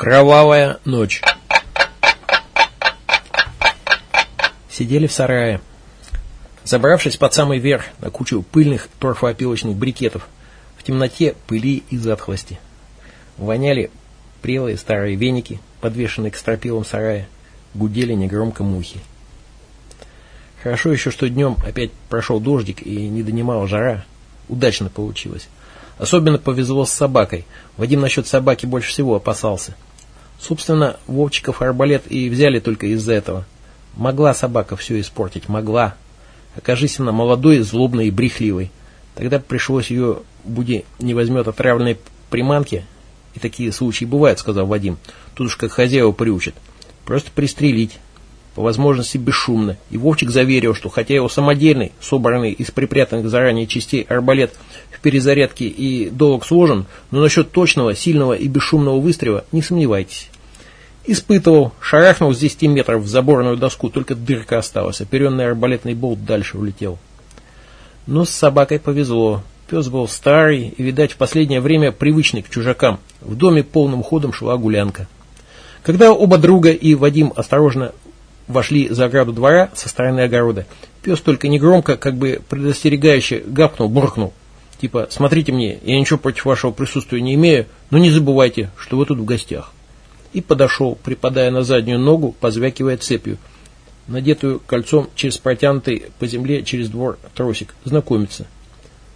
Кровавая ночь. Сидели в сарае. Забравшись под самый верх на кучу пыльных торфоопилочных брикетов, в темноте пыли и затхлости. Воняли прелые старые веники, подвешенные к стропилам сарая, гудели негромко мухи. Хорошо еще, что днем опять прошел дождик и не донимала жара. Удачно получилось. Особенно повезло с собакой. Вадим насчет собаки больше всего опасался. Собственно, Вовчиков арбалет и взяли только из-за этого. Могла собака все испортить, могла. Окажись она молодой, злобной и брехливой. Тогда пришлось ее, буди не возьмет отравленной приманки, и такие случаи бывают, сказал Вадим, тут уж как хозяева приучат, просто пристрелить, по возможности бесшумно. И Вовчик заверил, что хотя его самодельный, собранный из припрятанных заранее частей арбалет в перезарядке и долг сложен, но насчет точного, сильного и бесшумного выстрела не сомневайтесь. Испытывал, шарахнул с 10 метров в заборную доску, только дырка осталась, оперенный арбалетный болт дальше улетел. Но с собакой повезло. Пес был старый и, видать, в последнее время привычный к чужакам. В доме полным ходом шла гулянка. Когда оба друга и Вадим осторожно вошли за ограду двора со стороны огорода, пес только негромко, как бы предостерегающе, гапнул, буркнул. Типа, смотрите мне, я ничего против вашего присутствия не имею, но не забывайте, что вы тут в гостях. И подошел, припадая на заднюю ногу, позвякивая цепью, надетую кольцом через протянутый по земле через двор тросик, знакомиться.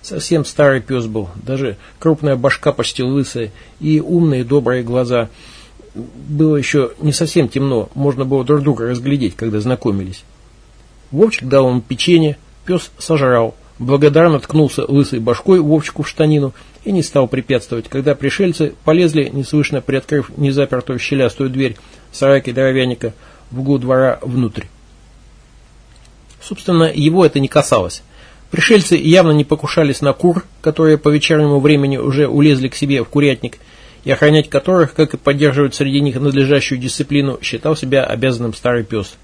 Совсем старый пес был, даже крупная башка почти лысая и умные добрые глаза. Было еще не совсем темно, можно было друг друга разглядеть, когда знакомились. Вовчик дал ему печенье, пес сожрал, благодарно ткнулся лысой башкой Вовчику в штанину и не стал препятствовать, когда пришельцы полезли, неслышно приоткрыв незапертую щелястую дверь сарайки дровяника в углу двора внутрь. Собственно, его это не касалось. Пришельцы явно не покушались на кур, которые по вечернему времени уже улезли к себе в курятник, и охранять которых, как и поддерживать среди них надлежащую дисциплину, считал себя обязанным старый пес.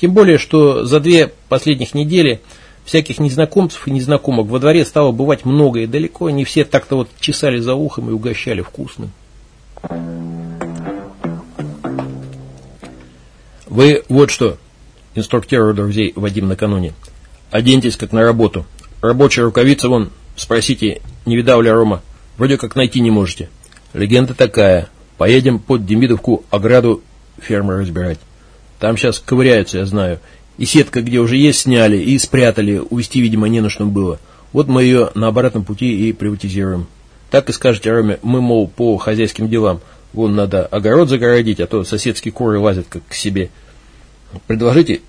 Тем более, что за две последних недели Всяких незнакомцев и незнакомок во дворе стало бывать много, и далеко не все так-то вот чесали за ухом и угощали вкусным. Вы вот что, инструктировал друзей Вадим накануне. Оденьтесь как на работу. Рабочая рукавица вон, спросите, не видал ли Рома. Вроде как найти не можете. Легенда такая. Поедем под Демидовку ограду фермы разбирать. Там сейчас ковыряются, я знаю. И сетка, где уже есть, сняли и спрятали. Увести, видимо, не на что было. Вот мы ее на обратном пути и приватизируем. Так и скажете Роме, мы, мол, по хозяйским делам. Вон надо огород загородить, а то соседские куры лазят как к себе. Предложите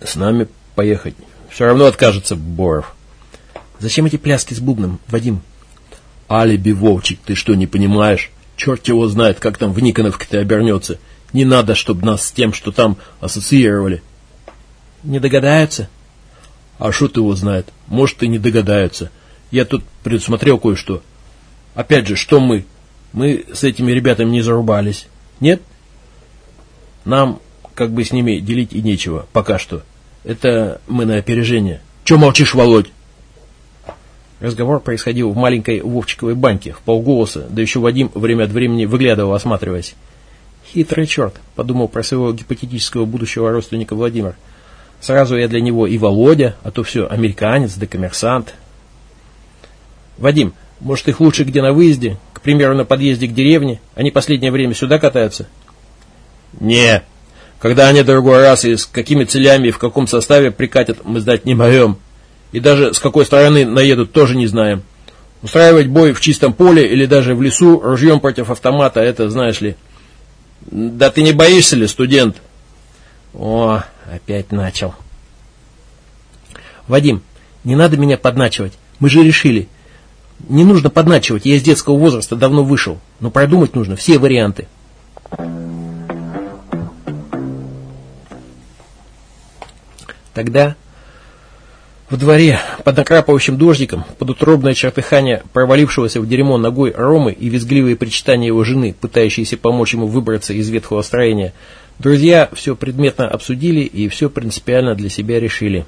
с нами поехать. Все равно откажется Боров. Зачем эти пляски с бубном, Вадим? Алиби, Вовчик, ты что, не понимаешь? Черт его знает, как там в Никоновке-то обернется. Не надо, чтобы нас с тем, что там ассоциировали. Не догадаются? А ты его знает? Может, и не догадаются. Я тут предусмотрел кое-что. Опять же, что мы? Мы с этими ребятами не зарубались. Нет? Нам как бы с ними делить и нечего, пока что. Это мы на опережение. Че молчишь, Володь? Разговор происходил в маленькой Вовчиковой баньке, в полголоса, да еще Вадим время от времени выглядывал, осматриваясь. Хитрый черт, подумал про своего гипотетического будущего родственника Владимир. Сразу я для него и Володя, а то все американец да коммерсант. Вадим, может их лучше где на выезде, к примеру, на подъезде к деревне? Они последнее время сюда катаются? Не, когда они другой раз и с какими целями и в каком составе прикатят, мы знать не можем. И даже с какой стороны наедут, тоже не знаем. Устраивать бой в чистом поле или даже в лесу ружьем против автомата, это знаешь ли. Да ты не боишься ли, студент? О, опять начал. Вадим, не надо меня подначивать. Мы же решили. Не нужно подначивать, я из детского возраста давно вышел. Но продумать нужно все варианты. Тогда в дворе, под накрапывающим дождиком, под утробное чертыхание провалившегося в дерьмо ногой Ромы и визгливые причитания его жены, пытающиеся помочь ему выбраться из ветхого строения, друзья все предметно обсудили и все принципиально для себя решили.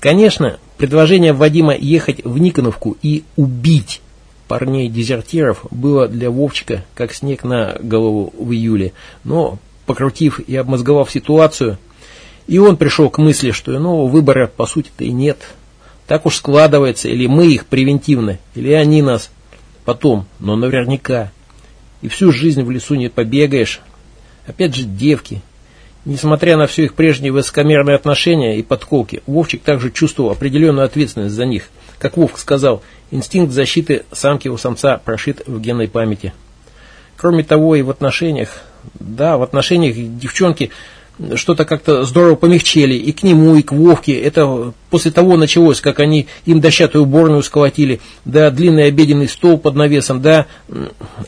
Конечно, предложение Вадима ехать в Никоновку и убить парней-дезертиров было для Вовчика как снег на голову в июле, но, покрутив и обмозговав ситуацию, и он пришел к мысли, что иного выбора по сути-то и нет. Так уж складывается, или мы их превентивно, или они нас потом, но наверняка. И всю жизнь в лесу не побегаешь. Опять же девки. Несмотря на все их прежние высокомерные отношения и подколки, Вовчик также чувствовал определенную ответственность за них. Как Вовк сказал, инстинкт защиты самки у самца прошит в генной памяти. Кроме того, и в отношениях, да, в отношениях девчонки что-то как-то здорово помягчели и к нему, и к Вовке. Это после того началось, как они им дощатую уборную сколотили, да, длинный обеденный стол под навесом, да,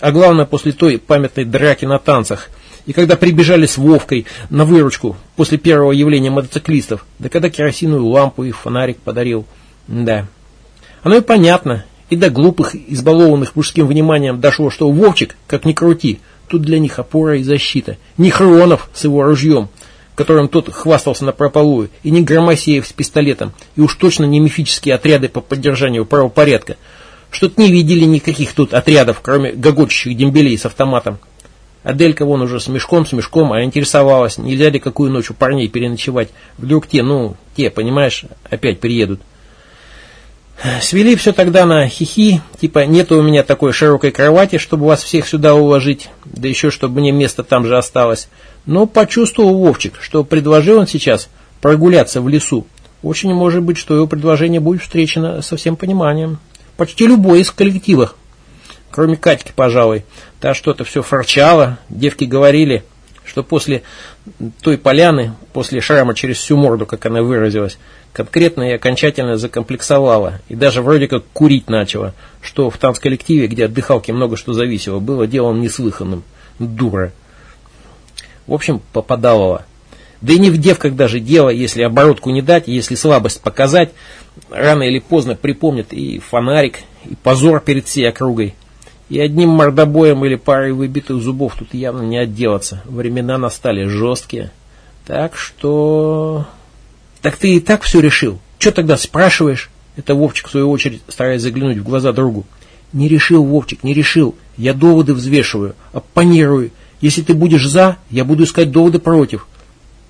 а главное, после той памятной драки на танцах. И когда прибежали с Вовкой на выручку после первого явления мотоциклистов, да когда керосиновую лампу и фонарик подарил, да. Оно и понятно, и до глупых, избалованных мужским вниманием дошло, что Вовчик, как ни крути, тут для них опора и защита. Не Хронов с его ружьем, которым тот хвастался на прополую, и не Громосеев с пистолетом, и уж точно не мифические отряды по поддержанию правопорядка. Что-то не видели никаких тут отрядов, кроме гогочущих дембелей с автоматом. Аделька вон уже с мешком, с мешком, а интересовалась, нельзя ли какую ночь у парней переночевать. Вдруг те, ну, те, понимаешь, опять приедут. Свели все тогда на хихи, типа нету у меня такой широкой кровати, чтобы вас всех сюда уложить, да еще чтобы мне место там же осталось. Но почувствовал Вовчик, что предложил он сейчас прогуляться в лесу. Очень может быть, что его предложение будет встречено со всем пониманием. Почти любой из коллективов. Кроме Катьки, пожалуй. Та что-то все форчала, девки говорили, что после той поляны, после шрама через всю морду, как она выразилась, конкретно и окончательно закомплексовала, и даже вроде как курить начала, что в танцколлективе, где от дыхалки много что зависело, было делом неслыханным. Дура. В общем, попадалово. Да и не в девках даже дело, если оборотку не дать, если слабость показать, рано или поздно припомнят и фонарик, и позор перед всей округой. И одним мордобоем или парой выбитых зубов тут явно не отделаться. Времена настали жесткие. Так что... Так ты и так все решил. Че тогда спрашиваешь? Это Вовчик, в свою очередь, стараясь заглянуть в глаза другу. Не решил, Вовчик, не решил. Я доводы взвешиваю, оппонирую. Если ты будешь за, я буду искать доводы против.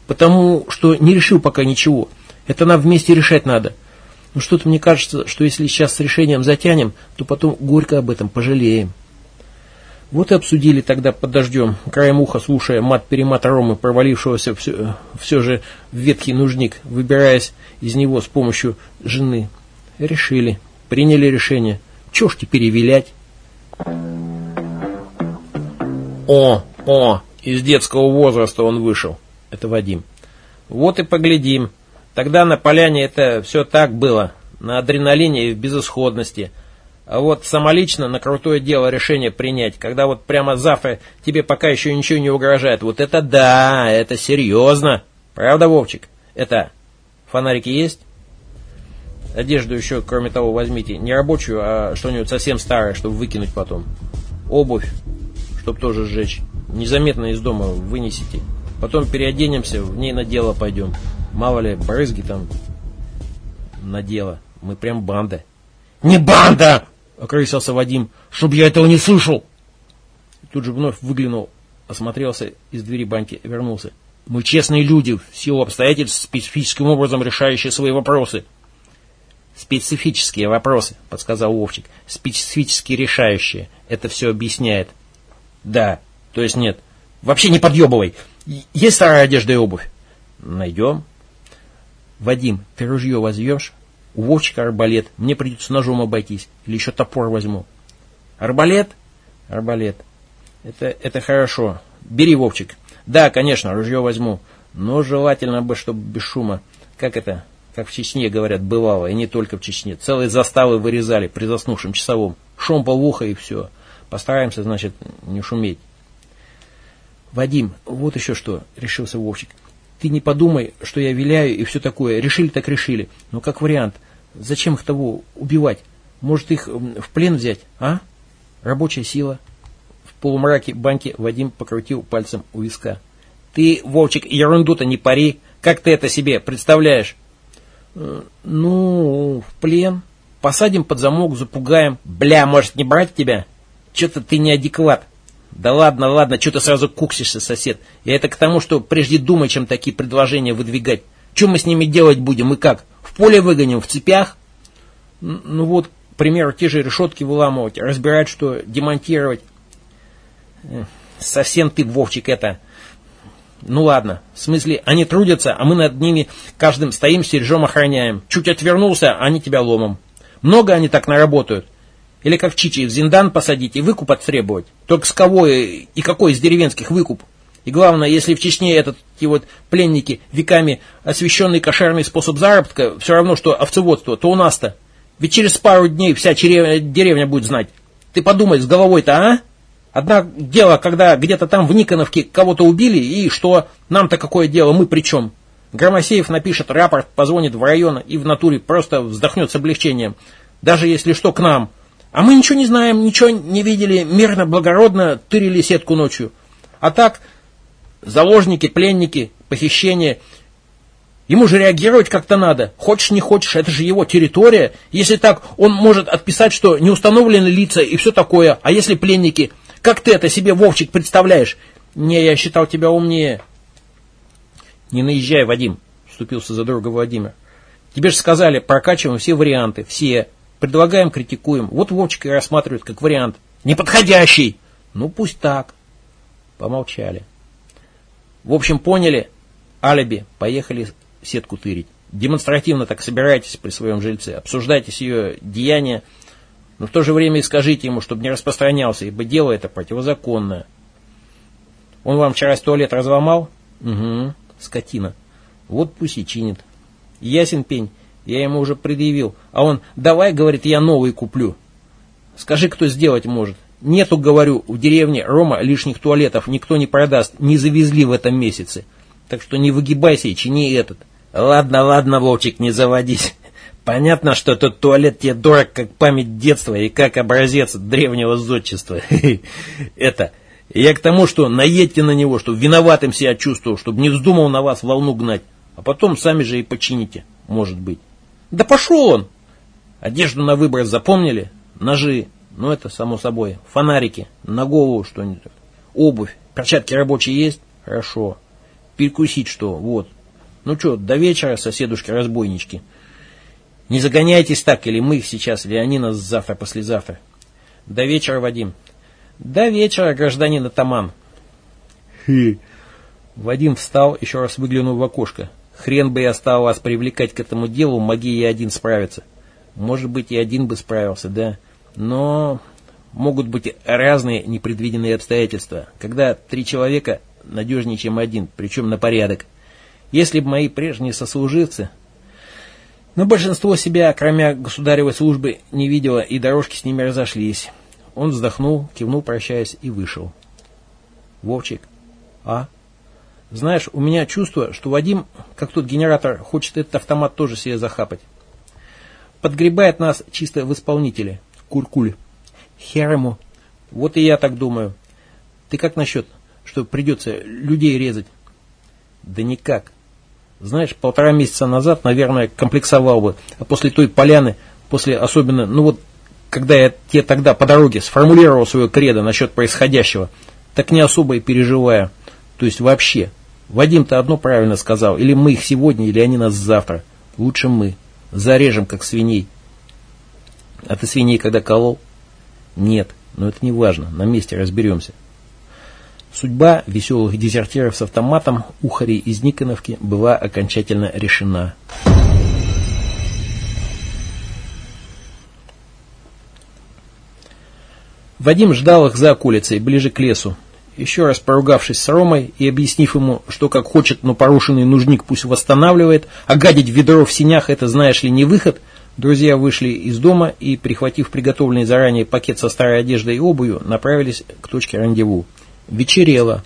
Потому что не решил пока ничего. Это нам вместе решать надо. Но что-то мне кажется, что если сейчас с решением затянем, то потом горько об этом пожалеем. Вот и обсудили тогда под дождем, краем уха слушая мат-перемат Ромы, провалившегося все, все же в ветхий нужник, выбираясь из него с помощью жены. Решили, приняли решение. Чего ж теперь вилять? О, о, из детского возраста он вышел. Это Вадим. Вот и поглядим. Тогда на поляне это все так было, на адреналине и в безысходности. А вот самолично на крутое дело решение принять, когда вот прямо завтра тебе пока еще ничего не угрожает, вот это да, это серьезно. Правда, Вовчик? Это, фонарики есть? Одежду еще, кроме того, возьмите. Не рабочую, а что-нибудь совсем старое, чтобы выкинуть потом. Обувь, чтобы тоже сжечь. Незаметно из дома вынесите. Потом переоденемся, в ней на дело пойдем. Мало ли, брызги там на дело. Мы прям банда. «Не банда!» — окрысился Вадим. «Чтоб я этого не слышал!» Тут же вновь выглянул, осмотрелся из двери банки, вернулся. «Мы честные люди, в силу обстоятельств, специфическим образом решающие свои вопросы». «Специфические вопросы», — подсказал Вовчик. «Специфически решающие. Это все объясняет». «Да, то есть нет. Вообще не подъебывай. Есть старая одежда и обувь?» «Найдем». «Вадим, ты ружье возьмешь?» «У Вовчика арбалет. Мне придется ножом обойтись. Или еще топор возьму». «Арбалет?» «Арбалет. Это, это хорошо. Бери, Вовчик. Да, конечно, ружье возьму. Но желательно бы, чтобы без шума. Как это? Как в Чечне, говорят, бывало. И не только в Чечне. Целые заставы вырезали при заснувшем часовом. Шум по ухо и все. Постараемся, значит, не шуметь. Вадим, вот еще что, решился Вовчик. Ты не подумай, что я виляю и все такое. Решили так решили. Но как вариант, зачем их того убивать? Может их в плен взять, а? Рабочая сила. В полумраке банки Вадим покрутил пальцем у виска. Ты, Вовчик, ерунду-то не пари. Как ты это себе представляешь? Э, ну, в плен. Посадим под замок, запугаем. Бля, может не брать тебя? Че-то ты неадекват. Да ладно, ладно, что ты сразу куксишься, сосед. Я это к тому, что прежде думай, чем такие предложения выдвигать. Что мы с ними делать будем и как? В поле выгоним, в цепях? Ну вот, к примеру, те же решетки выламывать, разбирать, что демонтировать. Совсем ты, Вовчик, это... Ну ладно, в смысле, они трудятся, а мы над ними каждым стоим, стережем, охраняем. Чуть отвернулся, они тебя ломом. Много они так наработают. Или как Чичи в Зиндан посадить и выкуп оттребовать. Только с кого и, какой из деревенских выкуп? И главное, если в Чечне этот, вот пленники веками освященный кошерный способ заработка, все равно, что овцеводство, то у нас-то. Ведь через пару дней вся деревня, будет знать. Ты подумай с головой-то, а? Одна дело, когда где-то там в Никоновке кого-то убили, и что, нам-то какое дело, мы при чем? Громосеев напишет рапорт, позвонит в район и в натуре просто вздохнет с облегчением. Даже если что, к нам. А мы ничего не знаем, ничего не видели, мирно, благородно тырили сетку ночью. А так, заложники, пленники, похищение. Ему же реагировать как-то надо. Хочешь, не хочешь, это же его территория. Если так, он может отписать, что не установлены лица и все такое. А если пленники, как ты это себе, Вовчик, представляешь? Не, я считал тебя умнее. Не наезжай, Вадим, вступился за друга Владимир. Тебе же сказали, прокачиваем все варианты, все. Предлагаем, критикуем. Вот Вовчик и рассматривает как вариант. Неподходящий! Ну, пусть так. Помолчали. В общем, поняли. Алиби. Поехали сетку тырить. Демонстративно так собирайтесь при своем жильце. Обсуждайте ее деяния. Но в то же время и скажите ему, чтобы не распространялся, ибо дело это противозаконное. Он вам вчера туалет разломал? Угу, скотина. Вот пусть и чинит. Ясен пень. Я ему уже предъявил. А он, давай, говорит, я новый куплю. Скажи, кто сделать может. Нету, говорю, в деревне Рома лишних туалетов никто не продаст, не завезли в этом месяце. Так что не выгибайся и чини этот. Ладно, ладно, Вовчик, не заводись. Понятно, что этот туалет тебе дорог, как память детства и как образец древнего зодчества. Это, я к тому, что наедьте на него, чтобы виноватым себя чувствовал, чтобы не вздумал на вас волну гнать. А потом сами же и почините, может быть. Да пошел он! Одежду на выбор запомнили? Ножи, ну это само собой. Фонарики, на голову что-нибудь. Обувь, перчатки рабочие есть? Хорошо. Перекусить что? Вот. Ну что, до вечера, соседушки-разбойнички. Не загоняйтесь так, или мы их сейчас, или они нас завтра-послезавтра. До вечера, Вадим. До вечера, гражданин Атаман. Хы. Вадим встал, еще раз выглянул в окошко. Хрен бы я стал вас привлекать к этому делу, моги и один справиться. Может быть, и один бы справился, да. Но могут быть разные непредвиденные обстоятельства, когда три человека надежнее, чем один, причем на порядок. Если бы мои прежние сослуживцы... Но большинство себя, кроме государевой службы, не видело, и дорожки с ними разошлись. Он вздохнул, кивнул, прощаясь, и вышел. Вовчик. А? Знаешь, у меня чувство, что Вадим, как тот генератор, хочет этот автомат тоже себе захапать. Подгребает нас чисто в исполнителе. Куль-куль. Хер ему. Вот и я так думаю. Ты как насчет, что придется людей резать? Да никак. Знаешь, полтора месяца назад, наверное, комплексовал бы. А после той поляны, после особенно, ну вот, когда я тебе тогда по дороге сформулировал свое кредо насчет происходящего, так не особо и переживая. То есть вообще. Вадим-то одно правильно сказал. Или мы их сегодня, или они нас завтра. Лучше мы. Зарежем, как свиней. А ты свиней когда колол? Нет, но это не важно. На месте разберемся. Судьба веселых дезертиров с автоматом ухарей из Никоновки была окончательно решена. Вадим ждал их за околицей, ближе к лесу. Еще раз поругавшись с Ромой и объяснив ему, что как хочет, но порушенный нужник пусть восстанавливает, а гадить ведро в синях это, знаешь ли, не выход, друзья вышли из дома и, прихватив приготовленный заранее пакет со старой одеждой и обувью, направились к точке рандеву. Вечерело.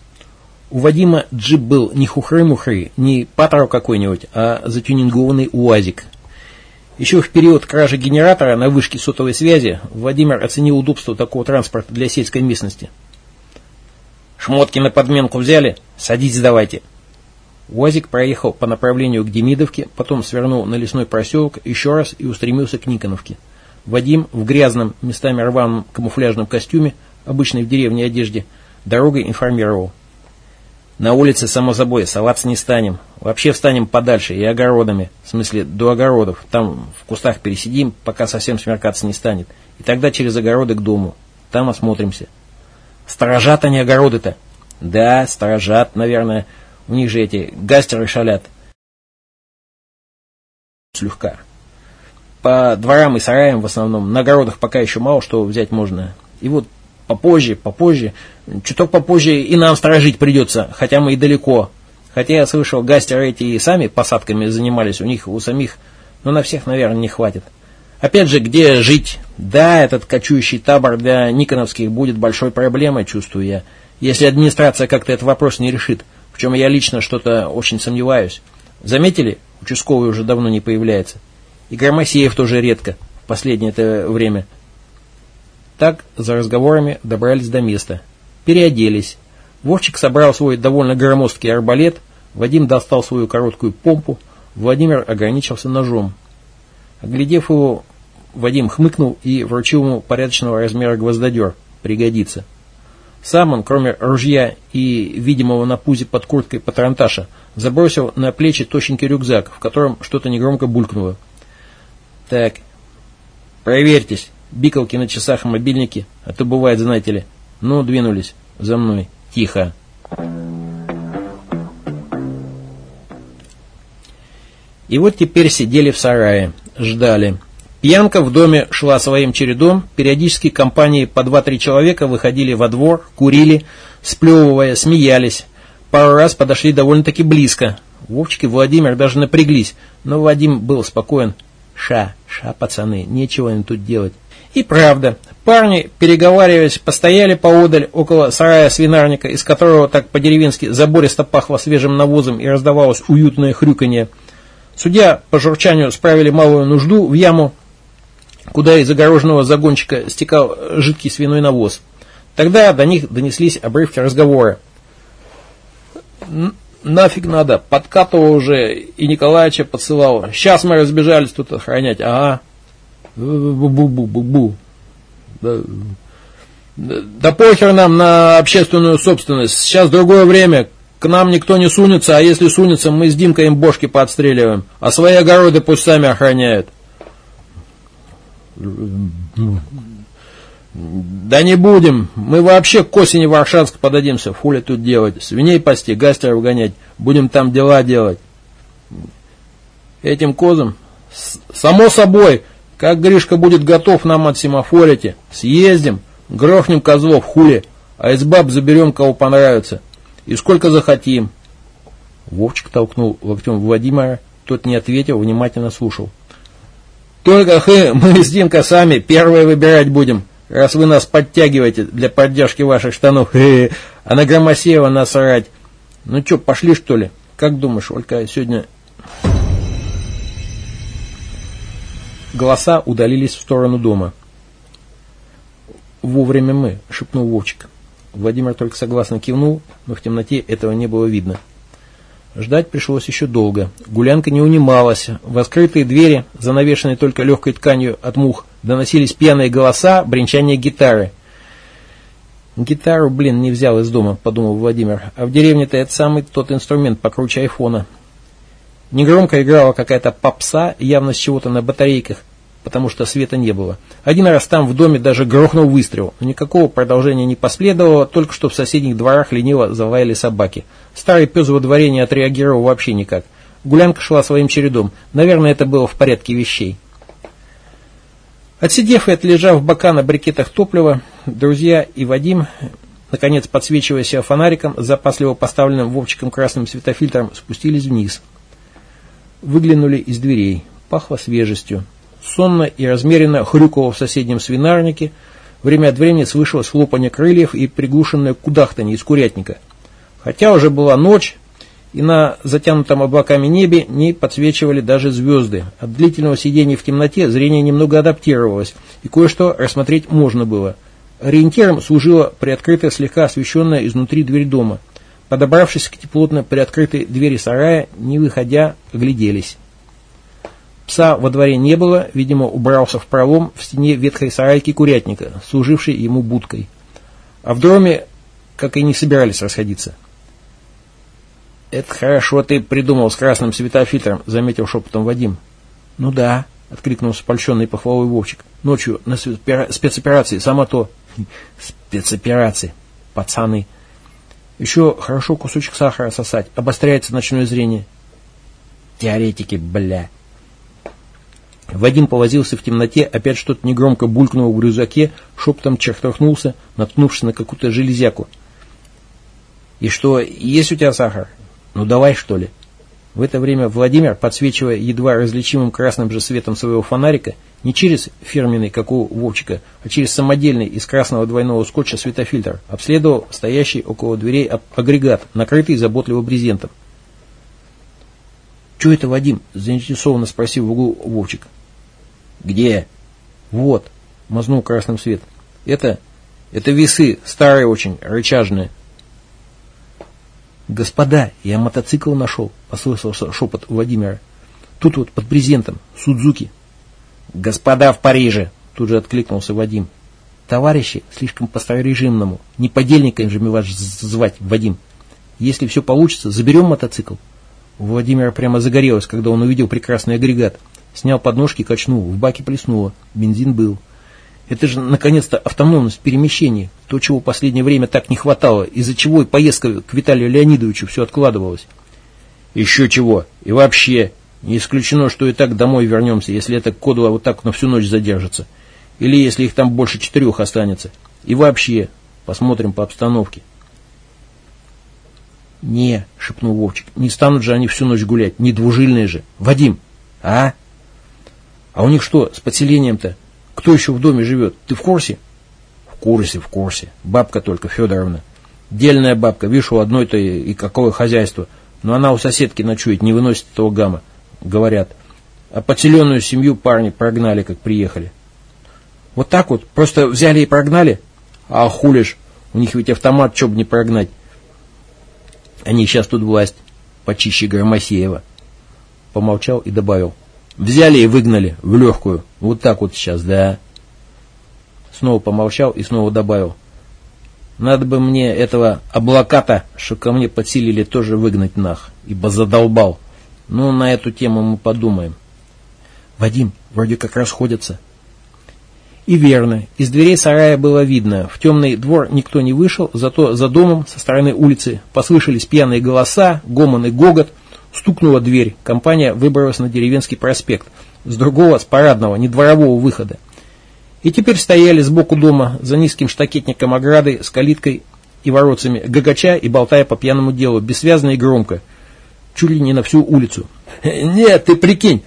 У Вадима джип был не хухры-мухры, не патрол какой-нибудь, а затюнингованный УАЗик. Еще в период кражи генератора на вышке сотовой связи Владимир оценил удобство такого транспорта для сельской местности – Шмотки на подменку взяли? Садитесь давайте. УАЗик проехал по направлению к Демидовке, потом свернул на лесной проселок еще раз и устремился к Никоновке. Вадим в грязном, местами рваном камуфляжном костюме, обычной в деревне одежде, дорогой информировал. На улице, само собой, соваться не станем. Вообще встанем подальше и огородами, в смысле до огородов. Там в кустах пересидим, пока совсем смеркаться не станет. И тогда через огороды к дому. Там осмотримся. Сторожат они огороды-то. Да, сторожат, наверное. У них же эти гастеры шалят. Слегка. По дворам и сараям в основном. На огородах пока еще мало что взять можно. И вот попозже, попозже, чуток попозже и нам сторожить придется, хотя мы и далеко. Хотя я слышал, гастеры эти и сами посадками занимались, у них, у самих, но на всех, наверное, не хватит. Опять же, где жить? Да, этот кочующий табор для Никоновских будет большой проблемой, чувствую я, если администрация как-то этот вопрос не решит, в чем я лично что-то очень сомневаюсь. Заметили? Участковый уже давно не появляется. И Громосеев тоже редко, в последнее это время. Так, за разговорами добрались до места. Переоделись. Вовчик собрал свой довольно громоздкий арбалет, Вадим достал свою короткую помпу, Владимир ограничился ножом. Оглядев его, Вадим хмыкнул и вручил ему порядочного размера гвоздодер. Пригодится. Сам он, кроме ружья и видимого на пузе под курткой патронташа, забросил на плечи тощенький рюкзак, в котором что-то негромко булькнуло. Так, проверьтесь, бикалки на часах и мобильники, а то бывает, знаете ли. Ну, двинулись, за мной, тихо. И вот теперь сидели в сарае, ждали. Пьянка в доме шла своим чередом, периодически компании по два-три человека выходили во двор, курили, сплевывая, смеялись. Пару раз подошли довольно-таки близко. Вовчик и Владимир даже напряглись, но Вадим был спокоен. Ша, ша, пацаны, нечего им тут делать. И правда, парни, переговариваясь, постояли поодаль около сарая свинарника, из которого так по-деревенски забористо пахло свежим навозом и раздавалось уютное хрюканье. Судья по журчанию справили малую нужду в яму, куда из огороженного загончика стекал жидкий свиной навоз. Тогда до них донеслись обрывки разговора. Нафиг надо, подкатывал уже и Николаевича подсылал. Сейчас мы разбежались тут охранять. Ага. Бу-бу-бу-бу-бу. Да, да похер нам на общественную собственность. Сейчас другое время. К нам никто не сунется, а если сунется, мы с Димкой им бошки подстреливаем. А свои огороды пусть сами охраняют. Да не будем. Мы вообще к осени в Аршанск подадимся. Фули тут делать. Свиней пасти, гастеров гонять. Будем там дела делать. Этим козам? Само собой. Как Гришка будет готов нам отсемафорите. Съездим. Грохнем козлов, хули. А из баб заберем, кого понравится. И сколько захотим. Вовчик толкнул локтем Владимира. Тот не ответил, внимательно слушал. Только хы, мы с Димкой сами первые выбирать будем раз вы нас подтягиваете для поддержки ваших штанов, э, а на Громосеева насрать. Ну что, пошли что ли? Как думаешь, Олька, сегодня... Голоса удалились в сторону дома. «Вовремя мы», — шепнул Вовчик. Владимир только согласно кивнул, но в темноте этого не было видно. Ждать пришлось еще долго. Гулянка не унималась. В открытые двери, занавешенные только легкой тканью от мух, доносились пьяные голоса, бренчание гитары. «Гитару, блин, не взял из дома», — подумал Владимир. «А в деревне-то это самый тот инструмент покруче айфона». Негромко играла какая-то попса, явно с чего-то на батарейках потому что света не было. Один раз там в доме даже грохнул выстрел, но никакого продолжения не последовало, только что в соседних дворах лениво заваяли собаки. Старый пес во дворе не отреагировал вообще никак. Гулянка шла своим чередом. Наверное, это было в порядке вещей. Отсидев и отлежав бока на брикетах топлива, друзья и Вадим, наконец подсвечивая себя фонариком, запасливо поставленным Вовчиком красным светофильтром, спустились вниз. Выглянули из дверей. Пахло свежестью сонно и размеренно хрюкало в соседнем свинарнике, время от времени слышалось хлопанье крыльев и приглушенное кудахтанье из курятника. Хотя уже была ночь, и на затянутом облаками небе не подсвечивали даже звезды. От длительного сидения в темноте зрение немного адаптировалось, и кое-что рассмотреть можно было. Ориентиром служила приоткрытая слегка освещенная изнутри дверь дома. Подобравшись к плотно приоткрытой двери сарая, не выходя, гляделись. Пса во дворе не было, видимо, убрался в пролом в стене ветхой сарайки курятника, служившей ему будкой. А в доме, как и не собирались расходиться. «Это хорошо ты придумал с красным светофильтром», — заметил шепотом Вадим. «Ну да», — откликнулся польщенный похвалой Вовчик. «Ночью на спецоперации, само то». «Спецоперации, пацаны». Еще хорошо кусочек сахара сосать, обостряется ночное зрение. Теоретики, бля. Вадим повозился в темноте, опять что-то негромко булькнуло в рюкзаке, шепотом чертахнулся, наткнувшись на какую-то железяку. «И что, есть у тебя сахар? Ну давай, что ли?» В это время Владимир, подсвечивая едва различимым красным же светом своего фонарика, не через фирменный, как у Вовчика, а через самодельный из красного двойного скотча светофильтр, обследовал стоящий около дверей агрегат, накрытый заботливо брезентом. «Че это, Вадим?» – заинтересованно спросил в углу Вовчик. «Где?» «Вот», – мазнул красным свет. «Это... это весы, старые очень, рычажные». «Господа, я мотоцикл нашел», — послышался шепот Владимира. «Тут вот под брезентом, Судзуки». «Господа в Париже», — тут же откликнулся Вадим. «Товарищи, слишком по-старорежимному. Не подельниками же вас звать, Вадим. Если все получится, заберем мотоцикл». У Владимира прямо загорелось, когда он увидел прекрасный агрегат. Снял подножки, качнул, в баке плеснуло. Бензин был. Это же, наконец-то, автономность перемещения. То, чего в последнее время так не хватало, из-за чего и поездка к Виталию Леонидовичу все откладывалось. Еще чего. И вообще, не исключено, что и так домой вернемся, если эта кодула вот так на всю ночь задержится. Или если их там больше четырех останется. И вообще, посмотрим по обстановке. «Не», — шепнул Вовчик, — «не станут же они всю ночь гулять, не двужильные же. Вадим, а? А у них что, с подселением-то? Кто еще в доме живет? Ты в курсе? В курсе, в курсе. Бабка только, Федоровна. Дельная бабка, видишь, у одной-то и какое хозяйство. Но она у соседки ночует, не выносит этого гамма, говорят. А подселенную семью парни прогнали, как приехали. Вот так вот, просто взяли и прогнали? А хулишь, у них ведь автомат, чтоб не прогнать. Они сейчас тут власть, почище Громосеева. Помолчал и добавил. Взяли и выгнали в легкую. Вот так вот сейчас, да. Снова помолчал и снова добавил. Надо бы мне этого облаката, что ко мне подсилили, тоже выгнать нах, ибо задолбал. Ну, на эту тему мы подумаем. Вадим, вроде как расходятся. И верно, из дверей сарая было видно. В темный двор никто не вышел, зато за домом со стороны улицы послышались пьяные голоса, гомон и гогот – Стукнула дверь. Компания выбралась на деревенский проспект. С другого, с парадного, не дворового выхода. И теперь стояли сбоку дома, за низким штакетником ограды, с калиткой и воротцами, гагача и болтая по пьяному делу, бессвязно и громко. Чуть ли не на всю улицу. «Нет, ты прикинь,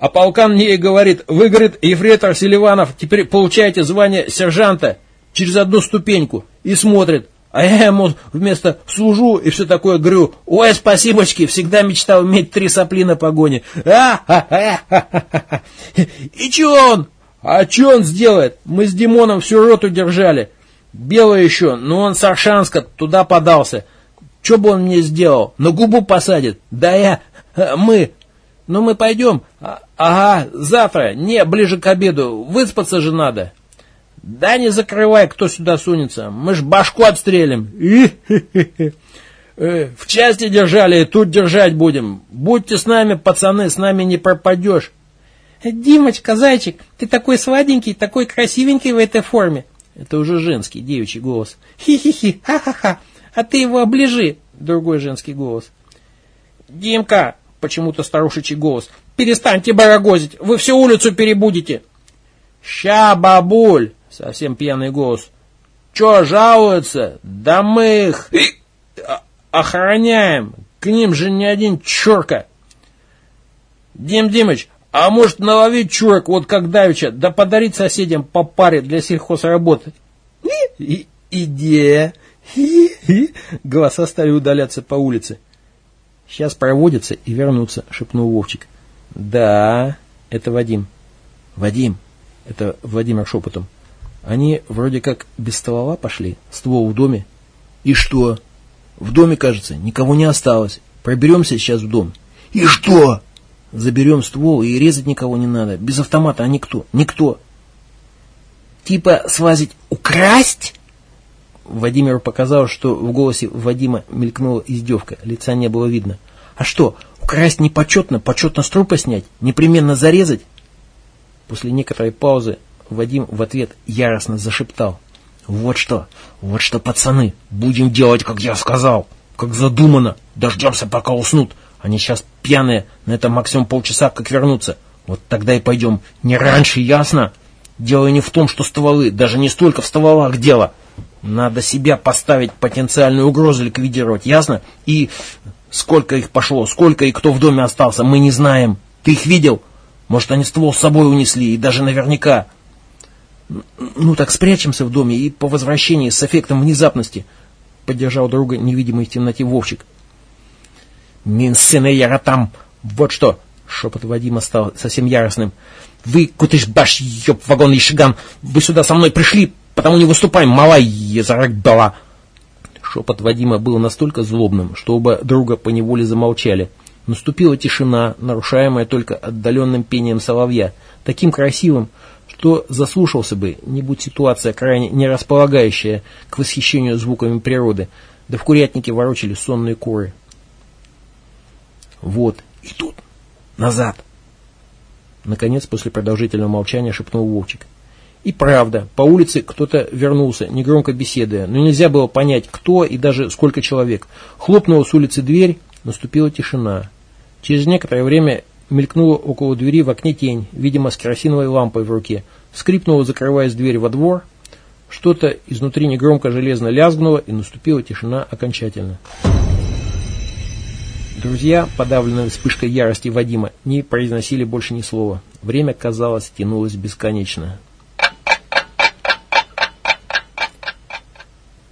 а полкан мне и говорит, вы, говорит, ефрейтор Селиванов, теперь получаете звание сержанта через одну ступеньку. И смотрит, а я ему вместо «служу» и все такое говорю, «Ой, спасибочки, всегда мечтал иметь три сопли на погоне». А, ха, ха, ха, ха. И че он? А че он сделает? Мы с Димоном всю роту держали. Белый еще, но он с Аршанска туда подался. Че бы он мне сделал? На губу посадит? Да я... Мы... Ну мы пойдем. А, ага, завтра. Не, ближе к обеду. Выспаться же надо. Да не закрывай, кто сюда сунется. Мы ж башку отстрелим. Э, в части держали, и тут держать будем. Будьте с нами, пацаны, с нами не пропадешь. Димочка, зайчик, ты такой сладенький, такой красивенький в этой форме. Это уже женский, девичий голос. Хи-хи-хи, ха-ха-ха. А ты его оближи. Другой женский голос. Димка, почему-то старушечий голос. Перестаньте барагозить, вы всю улицу перебудете. Ща, бабуль. Совсем пьяный голос. Че, жалуются? Да мы их охраняем. К ним же не один чурка. Дим Димыч, а может наловить чурок, вот как давеча, да подарить соседям по паре для сельхозработы? И, идея. Голоса стали удаляться по улице. Сейчас проводятся и вернутся, шепнул Вовчик. Да, это Вадим. Вадим, это Владимир шепотом. Они вроде как без ствола пошли, ствол в доме. И что? В доме, кажется, никого не осталось. Проберемся сейчас в дом. И что? Заберем ствол и резать никого не надо. Без автомата, а никто, никто. Типа свазить украсть? Владимиру показалось, что в голосе Вадима мелькнула издевка, лица не было видно. А что, украсть не почетно, почетно с трупа снять, непременно зарезать? После некоторой паузы Вадим в ответ яростно зашептал. Вот что, вот что, пацаны, будем делать, как я сказал, как задумано. Дождемся, пока уснут. Они сейчас пьяные, на это максимум полчаса, как вернутся. Вот тогда и пойдем. Не раньше, ясно? Дело не в том, что стволы, даже не столько в стволах дело. Надо себя поставить, потенциальную угрозу ликвидировать, ясно? И сколько их пошло, сколько и кто в доме остался, мы не знаем. Ты их видел? Может, они ствол с собой унесли, и даже наверняка. Ну так спрячемся в доме и по возвращении с эффектом внезапности, поддержал друга невидимый в темноте Вовчик. Мин сыны там, вот что, шепот Вадима стал совсем яростным. Вы, кутыш-баш, ёб, вагон Ишиган, вы сюда со мной пришли, потому не выступаем, малая езарагдала. Шепот Вадима был настолько злобным, что оба друга поневоле замолчали. Наступила тишина, нарушаемая только отдаленным пением соловья, таким красивым, что заслушался бы, не будь ситуация крайне не располагающая к восхищению звуками природы, да в курятнике ворочали сонные куры. Вот, и тут, назад. Наконец, после продолжительного молчания, шепнул Вовчик. И правда, по улице кто-то вернулся, негромко беседуя, но нельзя было понять, кто и даже сколько человек. Хлопнула с улицы дверь, наступила тишина. Через некоторое время мелькнула около двери в окне тень, видимо, с керосиновой лампой в руке. Скрипнула, закрываясь дверь во двор. Что-то изнутри негромко железно лязгнуло, и наступила тишина окончательно. Друзья, подавленные вспышкой ярости Вадима, не произносили больше ни слова. Время, казалось, тянулось бесконечно.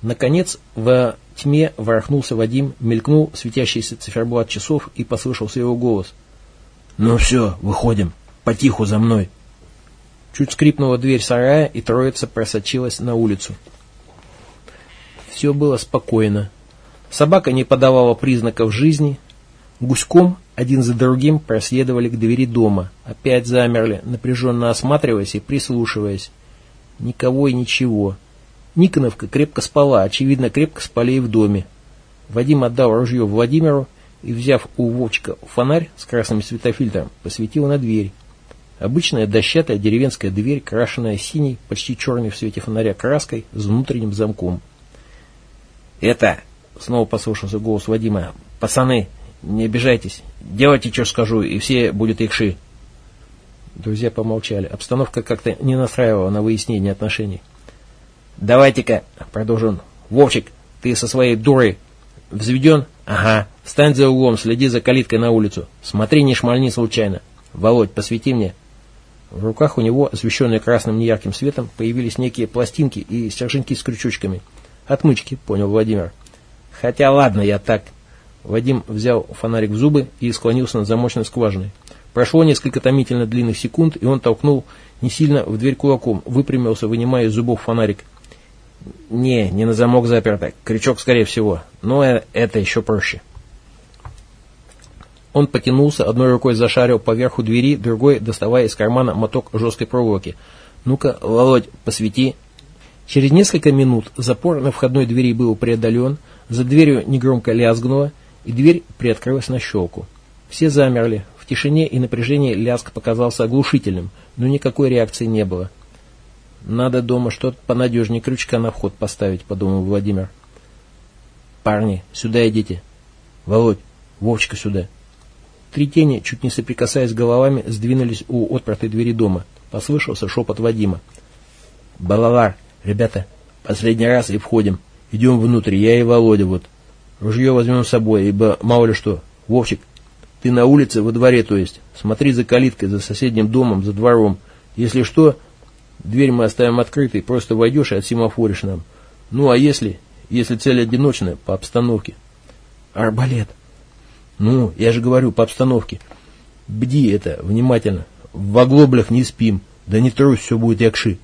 Наконец, в тьме ворохнулся Вадим, мелькнул светящийся циферблат часов и послышался его голос. «Ну все, выходим. Потиху за мной». Чуть скрипнула дверь сарая, и троица просочилась на улицу. Все было спокойно. Собака не подавала признаков жизни, Гуськом один за другим проследовали к двери дома. Опять замерли, напряженно осматриваясь и прислушиваясь. Никого и ничего. Никоновка крепко спала, очевидно, крепко спали и в доме. Вадим отдал ружье Владимиру и, взяв у Вовчика фонарь с красным светофильтром, посветил на дверь. Обычная дощатая деревенская дверь, крашенная синей, почти черной в свете фонаря краской, с внутренним замком. «Это...» — снова послушался голос Вадима. «Пацаны, не обижайтесь. Делайте, что скажу, и все будет ихши. Друзья помолчали. Обстановка как-то не настраивала на выяснение отношений. «Давайте-ка», — продолжил он, — «Вовчик, ты со своей дурой взведен? Ага. Встань за углом, следи за калиткой на улицу. Смотри, не шмальни случайно. Володь, посвети мне». В руках у него, освещенные красным неярким светом, появились некие пластинки и стерженьки с крючочками. «Отмычки», — понял Владимир. «Хотя ладно, я так. Вадим взял фонарик в зубы и склонился над замочной скважиной. Прошло несколько томительно длинных секунд, и он толкнул не сильно в дверь кулаком, выпрямился, вынимая из зубов фонарик. «Не, не на замок заперто. Крючок, скорее всего. Но э, это еще проще». Он потянулся, одной рукой зашарил по верху двери, другой доставая из кармана моток жесткой проволоки. «Ну-ка, Володь, посвети». Через несколько минут запор на входной двери был преодолен, за дверью негромко лязгнуло, и дверь приоткрылась на щелку. Все замерли. В тишине и напряжении лязг показался оглушительным, но никакой реакции не было. «Надо дома что-то понадежнее крючка на вход поставить», — подумал Владимир. «Парни, сюда идите. Володь, Вовчика сюда». Три тени, чуть не соприкасаясь головами, сдвинулись у отпертой двери дома. Послышался шепот Вадима. «Балалар, ребята, последний раз и входим. Идем внутрь, я и Володя вот». Ружье возьмем с собой, ибо мало ли что. Вовчик, ты на улице, во дворе, то есть. Смотри за калиткой, за соседним домом, за двором. Если что, дверь мы оставим открытой, просто войдешь и отсимофоришь нам. Ну, а если, если цель одиночная, по обстановке. Арбалет. Ну, я же говорю, по обстановке. Бди это, внимательно. В оглоблях не спим. Да не трусь, все будет якши.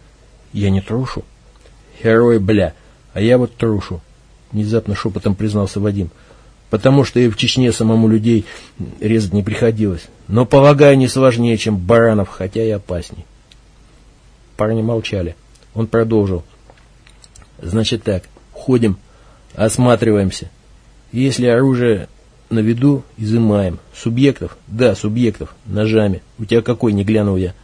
Я не трушу. Герой, бля. А я вот трушу. Внезапно шепотом признался Вадим. потому что и в Чечне самому людей резать не приходилось. Но, полагаю, не сложнее, чем Баранов, хотя и опасней. Парни молчали. Он продолжил. Значит так, ходим, осматриваемся. Если оружие на виду, изымаем. Субъектов? Да, субъектов. Ножами. У тебя какой, не глянул я.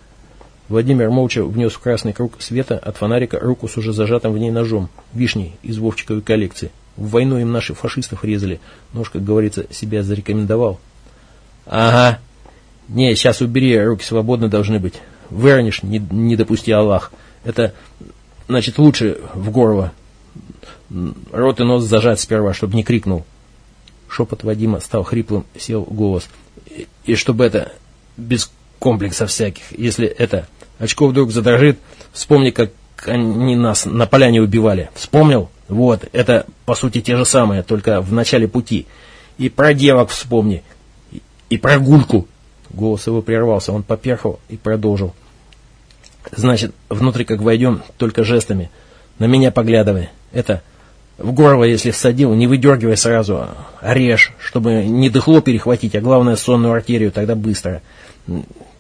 Владимир молча внес в красный круг света от фонарика руку с уже зажатым в ней ножом, вишней из Вовчиковой коллекции. В войну им наши фашистов резали. Нож, как говорится, себя зарекомендовал. Ага. Не, сейчас убери, руки свободны должны быть. Выронишь, не, не допусти Аллах. Это, значит, лучше в горло. Рот и нос зажать сперва, чтобы не крикнул. Шепот Вадима стал хриплым, сел голос. И, и чтобы это, без комплексов всяких, если это Очко вдруг задрожит. Вспомни, как они нас на поляне убивали. Вспомнил? Вот, это по сути те же самые, только в начале пути. И про девок вспомни. И про гульку. Голос его прервался, он поперхал и продолжил. Значит, внутрь как войдем, только жестами. На меня поглядывай. Это, в горло, если всадил, не выдергивай сразу, а режь, чтобы не дыхло перехватить, а главное сонную артерию, тогда быстро.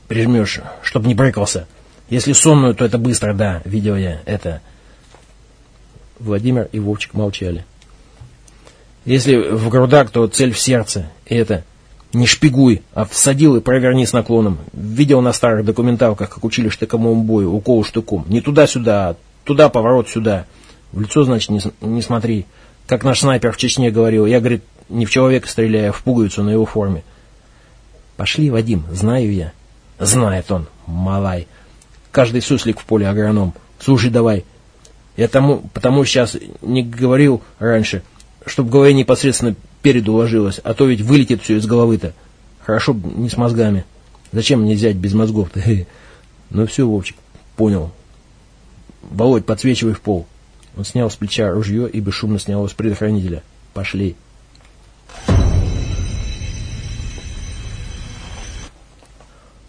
Прижмешь, чтобы не брыкался. Если сонную, то это быстро, да, видел я это. Владимир и Вовчик молчали. Если в грудак, то цель в сердце. И это не шпигуй, а всадил и проверни с наклоном. Видел на старых документалках, как учили штыковому бою, укол штыком. Не туда-сюда, а туда поворот сюда. В лицо, значит, не, не смотри. Как наш снайпер в Чечне говорил, я, говорит, не в человека стреляю, а в пуговицу на его форме. Пошли, Вадим, знаю я. Знает он, малай. Каждый суслик в поле агроном. Слушай давай. Я тому, потому сейчас не говорил раньше, чтобы голове непосредственно перед уложилось, а то ведь вылетит все из головы-то. Хорошо не с мозгами. Зачем мне взять без мозгов-то? Ну все, Вовчик, понял. Володь, подсвечивай в пол. Он снял с плеча ружье и бесшумно снял его с предохранителя. Пошли.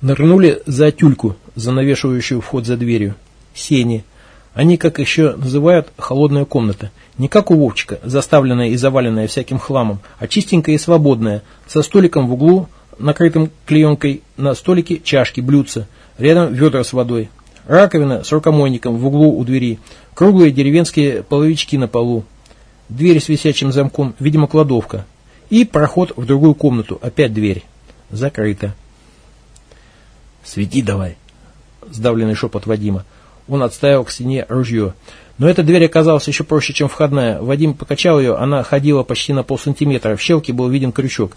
Нырнули за тюльку, занавешивающую вход за дверью. Сени. Они, как еще называют, холодная комната. Не как у Вовчика, заставленная и заваленная всяким хламом, а чистенькая и свободная, со столиком в углу, накрытым клеенкой, на столике чашки, блюдца, рядом ведра с водой. Раковина с рукомойником в углу у двери, круглые деревенские половички на полу, дверь с висячим замком, видимо, кладовка. И проход в другую комнату, опять дверь. Закрыто. «Свети давай!» Сдавленный шепот Вадима. Он отставил к стене ружье. Но эта дверь оказалась еще проще, чем входная. Вадим покачал ее, она ходила почти на полсантиметра. В щелке был виден крючок.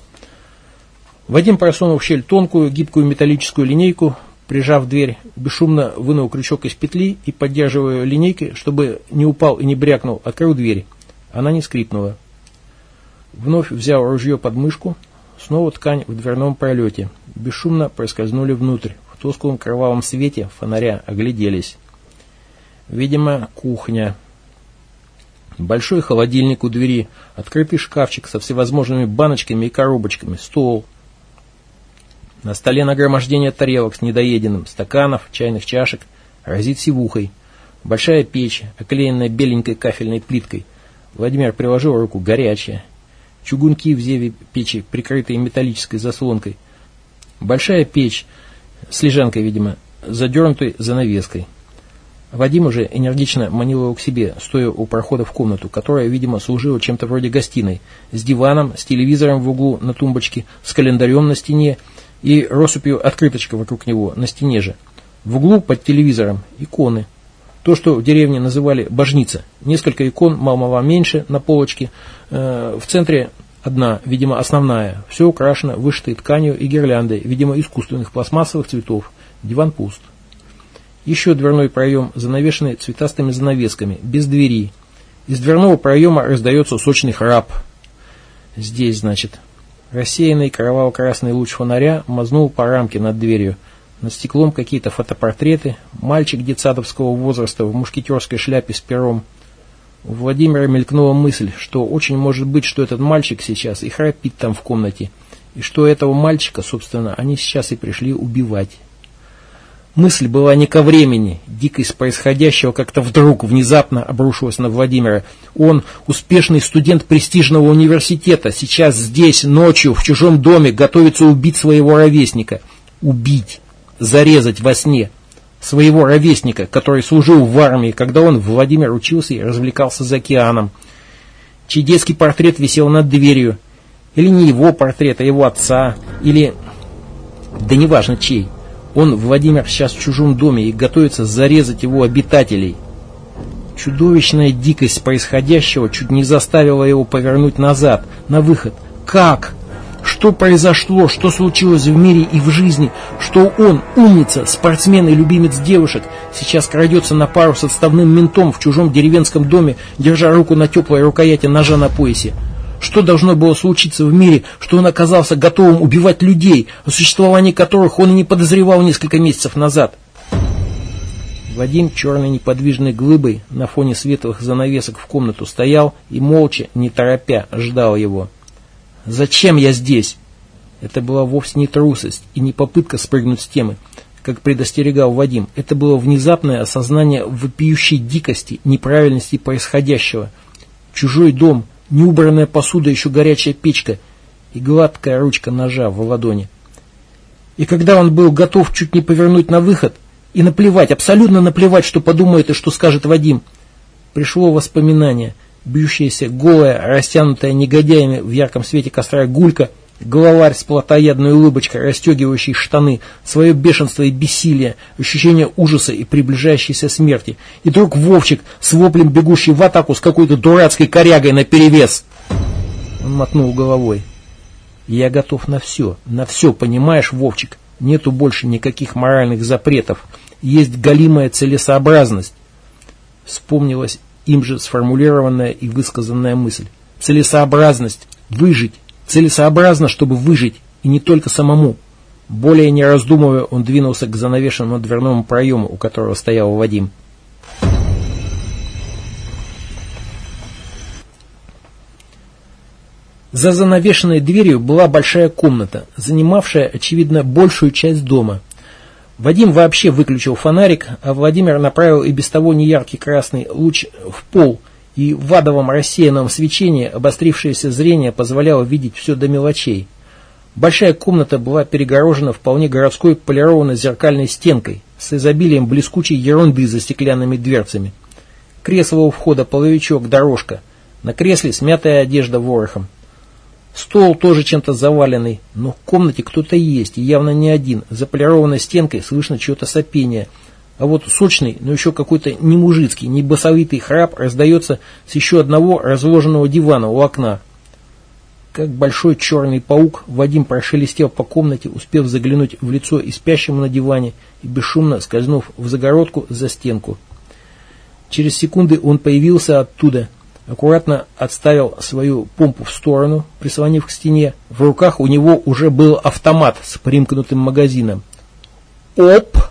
Вадим просунул в щель тонкую, гибкую металлическую линейку, прижав дверь, бесшумно вынул крючок из петли и, поддерживая линейкой, чтобы не упал и не брякнул, открыл дверь. Она не скрипнула. Вновь взял ружье под мышку, снова ткань в дверном пролете. Бесшумно проскользнули внутрь. В тусклом кровавом свете фонаря огляделись. Видимо, кухня. Большой холодильник у двери, открытый шкафчик со всевозможными баночками и коробочками, стол. На столе нагромождение тарелок с недоеденным, стаканов, чайных чашек, разит сивухой. Большая печь, оклеенная беленькой кафельной плиткой. Владимир приложил руку, горячая. Чугунки в зеве печи, прикрытые металлической заслонкой. Большая печь с лежанкой, видимо, задернутой занавеской. Вадим уже энергично манил его к себе, стоя у прохода в комнату, которая, видимо, служила чем-то вроде гостиной, с диваном, с телевизором в углу на тумбочке, с календарем на стене и россыпью открыточка вокруг него, на стене же. В углу под телевизором иконы. То, что в деревне называли божница. Несколько икон, мало-мало меньше, на полочке. Э, в центре одна, видимо, основная. Все украшено вышитой тканью и гирляндой, видимо, искусственных пластмассовых цветов. Диван пуст. Еще дверной проем, занавешенный цветастыми занавесками, без двери. Из дверного проема раздается сочный храп. Здесь, значит. Рассеянный кроваво-красный луч фонаря мазнул по рамке над дверью. Над стеклом какие-то фотопортреты. Мальчик детсадовского возраста в мушкетерской шляпе с пером. У Владимира мелькнула мысль, что очень может быть, что этот мальчик сейчас и храпит там в комнате, и что этого мальчика, собственно, они сейчас и пришли убивать. Мысль была не ко времени. Дикость происходящего как-то вдруг, внезапно обрушилась на Владимира. Он, успешный студент престижного университета, сейчас здесь, ночью, в чужом доме, готовится убить своего ровесника. Убить. Зарезать во сне. Своего ровесника, который служил в армии, когда он, Владимир, учился и развлекался за океаном. Чей детский портрет висел над дверью. Или не его портрет, а его отца. Или... Да неважно чей. Он, Владимир, сейчас в чужом доме и готовится зарезать его обитателей. Чудовищная дикость происходящего чуть не заставила его повернуть назад, на выход. Как? Что произошло? Что случилось в мире и в жизни? Что он, умница, спортсмен и любимец девушек, сейчас крадется на пару с отставным ментом в чужом деревенском доме, держа руку на теплой рукояти ножа на поясе? Что должно было случиться в мире, что он оказался готовым убивать людей, о существовании которых он и не подозревал несколько месяцев назад? Вадим черной неподвижной глыбой на фоне светлых занавесок в комнату стоял и молча, не торопя, ждал его. «Зачем я здесь?» Это была вовсе не трусость и не попытка спрыгнуть с темы, как предостерегал Вадим. Это было внезапное осознание вопиющей дикости, неправильности происходящего. Чужой дом, неубранная посуда, еще горячая печка и гладкая ручка ножа в ладони. И когда он был готов чуть не повернуть на выход и наплевать, абсолютно наплевать, что подумает и что скажет Вадим, пришло воспоминание, бьющаяся голая, растянутая негодяями в ярком свете костра гулька – Главарь с плотоядной улыбочкой, расстегивающий штаны, свое бешенство и бессилие, ощущение ужаса и приближающейся смерти. И вдруг Вовчик с воплем бегущий в атаку с какой-то дурацкой корягой наперевес. Он мотнул головой. Я готов на все, на все, понимаешь, Вовчик? Нету больше никаких моральных запретов. Есть галимая целесообразность. Вспомнилась им же сформулированная и высказанная мысль. Целесообразность. Выжить. Целесообразно, чтобы выжить, и не только самому. Более не раздумывая, он двинулся к занавешенному дверному проему, у которого стоял Вадим. За занавешенной дверью была большая комната, занимавшая, очевидно, большую часть дома. Вадим вообще выключил фонарик, а Владимир направил и без того неяркий красный луч в пол – и в адовом рассеянном свечении обострившееся зрение позволяло видеть все до мелочей. Большая комната была перегорожена вполне городской полированной зеркальной стенкой с изобилием блескучей ерунды за стеклянными дверцами. Кресло у входа, половичок, дорожка. На кресле смятая одежда ворохом. Стол тоже чем-то заваленный, но в комнате кто-то есть, явно не один. За полированной стенкой слышно чье-то сопение – а вот сочный, но еще какой-то не мужицкий, не басовитый храп раздается с еще одного разложенного дивана у окна. Как большой черный паук, Вадим прошелестел по комнате, успев заглянуть в лицо и спящему на диване, и бесшумно скользнув в загородку за стенку. Через секунды он появился оттуда, аккуратно отставил свою помпу в сторону, прислонив к стене. В руках у него уже был автомат с примкнутым магазином. «Оп!»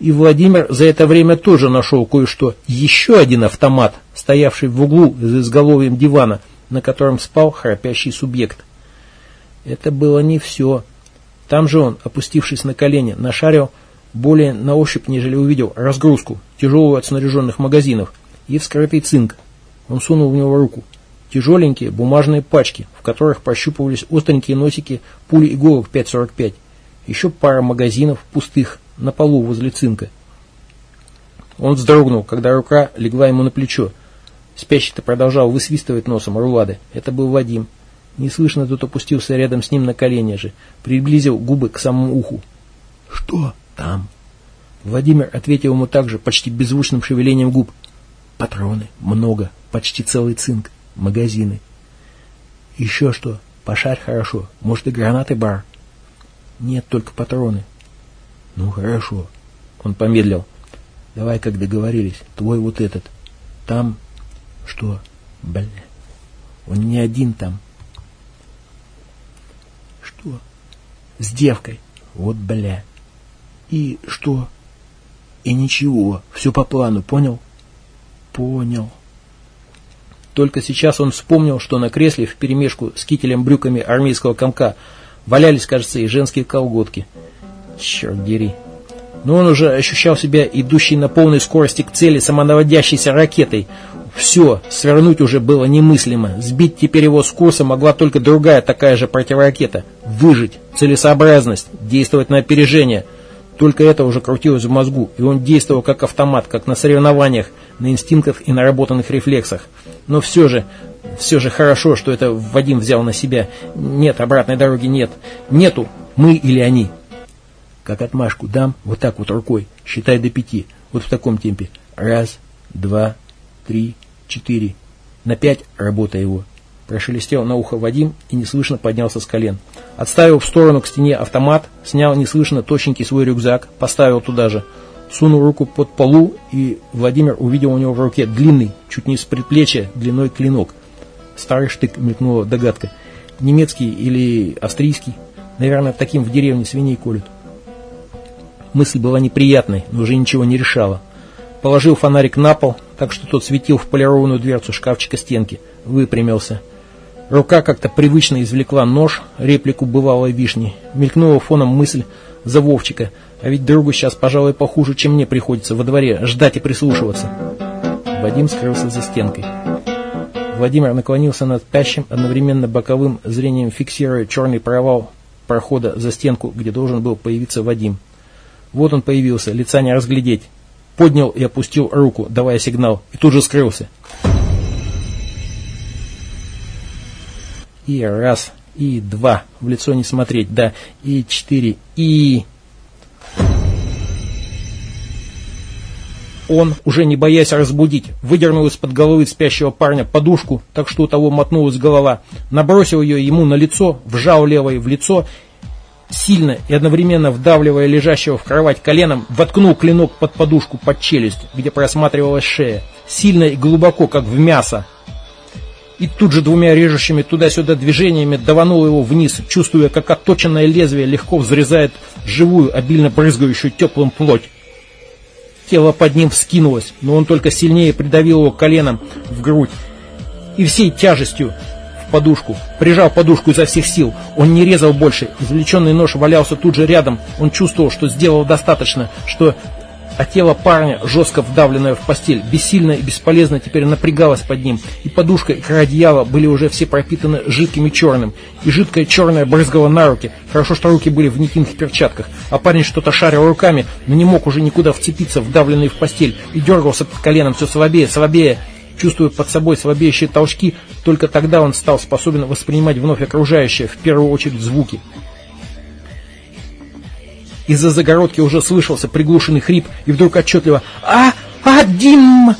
И Владимир за это время тоже нашел кое-что. Еще один автомат, стоявший в углу за изголовьем дивана, на котором спал храпящий субъект. Это было не все. Там же он, опустившись на колени, нашарил более на ощупь, нежели увидел, разгрузку, тяжелую от снаряженных магазинов, и вскрытый цинк. Он сунул в него руку. Тяжеленькие бумажные пачки, в которых прощупывались остренькие носики пули иголок 5.45. Еще пара магазинов, пустых, на полу возле цинка. Он вздрогнул, когда рука легла ему на плечо. Спящий-то продолжал высвистывать носом рулады. Это был Вадим. Неслышно тут опустился рядом с ним на колени же, приблизил губы к самому уху. «Что там?» Владимир ответил ему также, почти беззвучным шевелением губ. «Патроны. Много. Почти целый цинк. Магазины. Еще что? Пошарь хорошо. Может и гранаты бар?» «Нет, только патроны. Ну хорошо. Он помедлил. Давай, как договорились, твой вот этот. Там что? Бля. Он не один там. Что? С девкой. Вот бля. И что? И ничего. Все по плану, понял? Понял. Только сейчас он вспомнил, что на кресле вперемешку с кителем брюками армейского комка валялись, кажется, и женские колготки. Черт дери. но он уже ощущал себя идущей на полной скорости к цели самонаводящейся ракетой. Все, свернуть уже было немыслимо. Сбить теперь его с курса могла только другая такая же противоракета. Выжить, целесообразность, действовать на опережение. Только это уже крутилось в мозгу, и он действовал как автомат, как на соревнованиях, на инстинктах и наработанных рефлексах. Но все же, все же хорошо, что это Вадим взял на себя. Нет, обратной дороги нет. Нету. Мы или они. Как отмашку дам, вот так вот рукой, считай до пяти. Вот в таком темпе. Раз, два, три, четыре. На пять работа его. Прошелестел на ухо Вадим и неслышно поднялся с колен. Отставил в сторону к стене автомат, снял неслышно точненький свой рюкзак, поставил туда же. Сунул руку под полу, и Владимир увидел у него в руке длинный, чуть не с предплечья, длиной клинок. Старый штык, мелькнула догадка. Немецкий или австрийский? Наверное, таким в деревне свиней колют. Мысль была неприятной, но уже ничего не решала. Положил фонарик на пол, так что тот светил в полированную дверцу шкафчика стенки. Выпрямился. Рука как-то привычно извлекла нож, реплику бывалой вишни. Мелькнула фоном мысль за Вовчика. А ведь другу сейчас, пожалуй, похуже, чем мне приходится во дворе ждать и прислушиваться. Вадим скрылся за стенкой. Владимир наклонился над спящим, одновременно боковым зрением фиксируя черный провал прохода за стенку, где должен был появиться Вадим. Вот он появился, лица не разглядеть. Поднял и опустил руку, давая сигнал, и тут же скрылся. И раз, и два, в лицо не смотреть, да, и четыре, и... Он, уже не боясь разбудить, выдернул из-под головы спящего парня подушку, так что у того мотнулась голова, набросил ее ему на лицо, вжал левой в лицо, сильно и одновременно вдавливая лежащего в кровать коленом, воткнул клинок под подушку, под челюсть, где просматривалась шея, сильно и глубоко, как в мясо. И тут же двумя режущими туда-сюда движениями даванул его вниз, чувствуя, как отточенное лезвие легко взрезает живую, обильно брызгающую теплым плоть. Тело под ним вскинулось, но он только сильнее придавил его коленом в грудь и всей тяжестью подушку. Прижал подушку изо всех сил. Он не резал больше. Извлеченный нож валялся тут же рядом. Он чувствовал, что сделал достаточно, что а тело парня, жестко вдавленное в постель, бессильно и бесполезно теперь напрягалось под ним, и подушка и край одеяла были уже все пропитаны жидким и черным, и жидкое черное брызгало на руки, хорошо, что руки были в никаких перчатках, а парень что-то шарил руками, но не мог уже никуда вцепиться, вдавленный в постель, и дергался под коленом все слабее, слабее, чувствуя под собой слабеющие толчки, только тогда он стал способен воспринимать вновь окружающее, в первую очередь звуки. Из-за загородки уже слышался приглушенный хрип, и вдруг отчетливо «А! А! Дим!»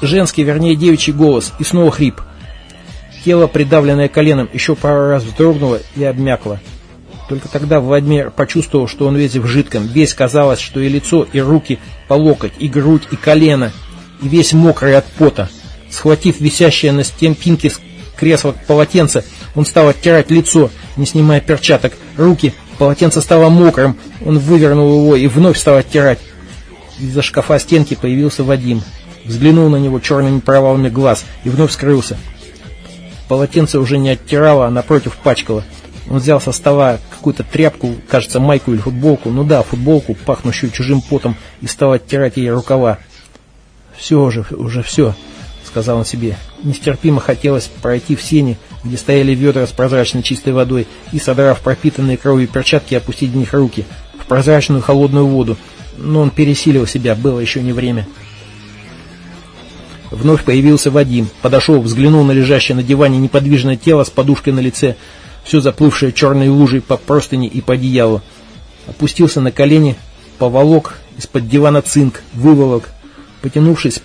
Женский, вернее девичий голос, и снова хрип. Тело, придавленное коленом, еще пару раз вздрогнуло и обмякло. Только тогда Владимир почувствовал, что он весь в жидком. Весь казалось, что и лицо, и руки по локоть, и грудь, и колено, и весь мокрый от пота. Схватив висящее на стенпинке кресла полотенце, он стал оттирать лицо, не снимая перчаток, руки, Полотенце стало мокрым, он вывернул его и вновь стал оттирать. Из-за шкафа стенки появился Вадим. Взглянул на него черными провалами глаз и вновь скрылся. Полотенце уже не оттирало, а напротив пачкало. Он взял со стола какую-то тряпку, кажется, майку или футболку, ну да, футболку, пахнущую чужим потом, и стал оттирать ей рукава. Все уже, уже все сказал он себе. Нестерпимо хотелось пройти в сени, где стояли ведра с прозрачной чистой водой, и, содрав пропитанные кровью перчатки, опустить в них руки, в прозрачную холодную воду. Но он пересилил себя, было еще не время. Вновь появился Вадим, подошел, взглянул на лежащее на диване неподвижное тело с подушкой на лице, все заплывшее черной лужей по простыни и по одеялу. Опустился на колени, поволок из-под дивана цинк, выволок, потянувшись,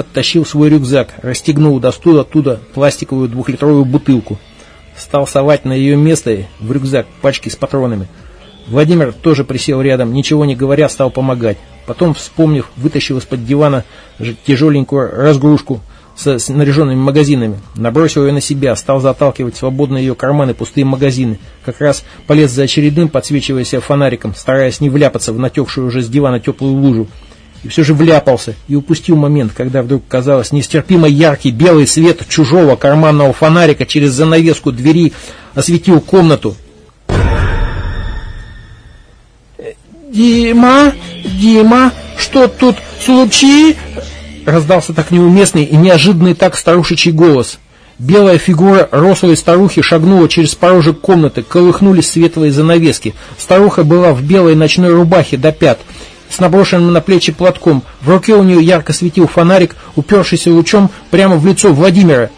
подтащил свой рюкзак, расстегнул достул оттуда пластиковую двухлитровую бутылку. Стал совать на ее место в рюкзак пачки с патронами. Владимир тоже присел рядом, ничего не говоря, стал помогать. Потом, вспомнив, вытащил из-под дивана тяжеленькую разгрузку с снаряженными магазинами. Набросил ее на себя, стал заталкивать свободные ее карманы пустые магазины. Как раз полез за очередным, подсвечивая себя фонариком, стараясь не вляпаться в натекшую уже с дивана теплую лужу и все же вляпался и упустил момент, когда вдруг казалось нестерпимо яркий белый свет чужого карманного фонарика через занавеску двери осветил комнату. «Дима!» Дима, что тут случи?» Раздался так неуместный и неожиданный так старушечий голос. Белая фигура рослой старухи шагнула через порожек комнаты, колыхнулись светлые занавески. Старуха была в белой ночной рубахе до пят, с наброшенным на плечи платком. В руке у нее ярко светил фонарик, упершийся лучом прямо в лицо Владимира.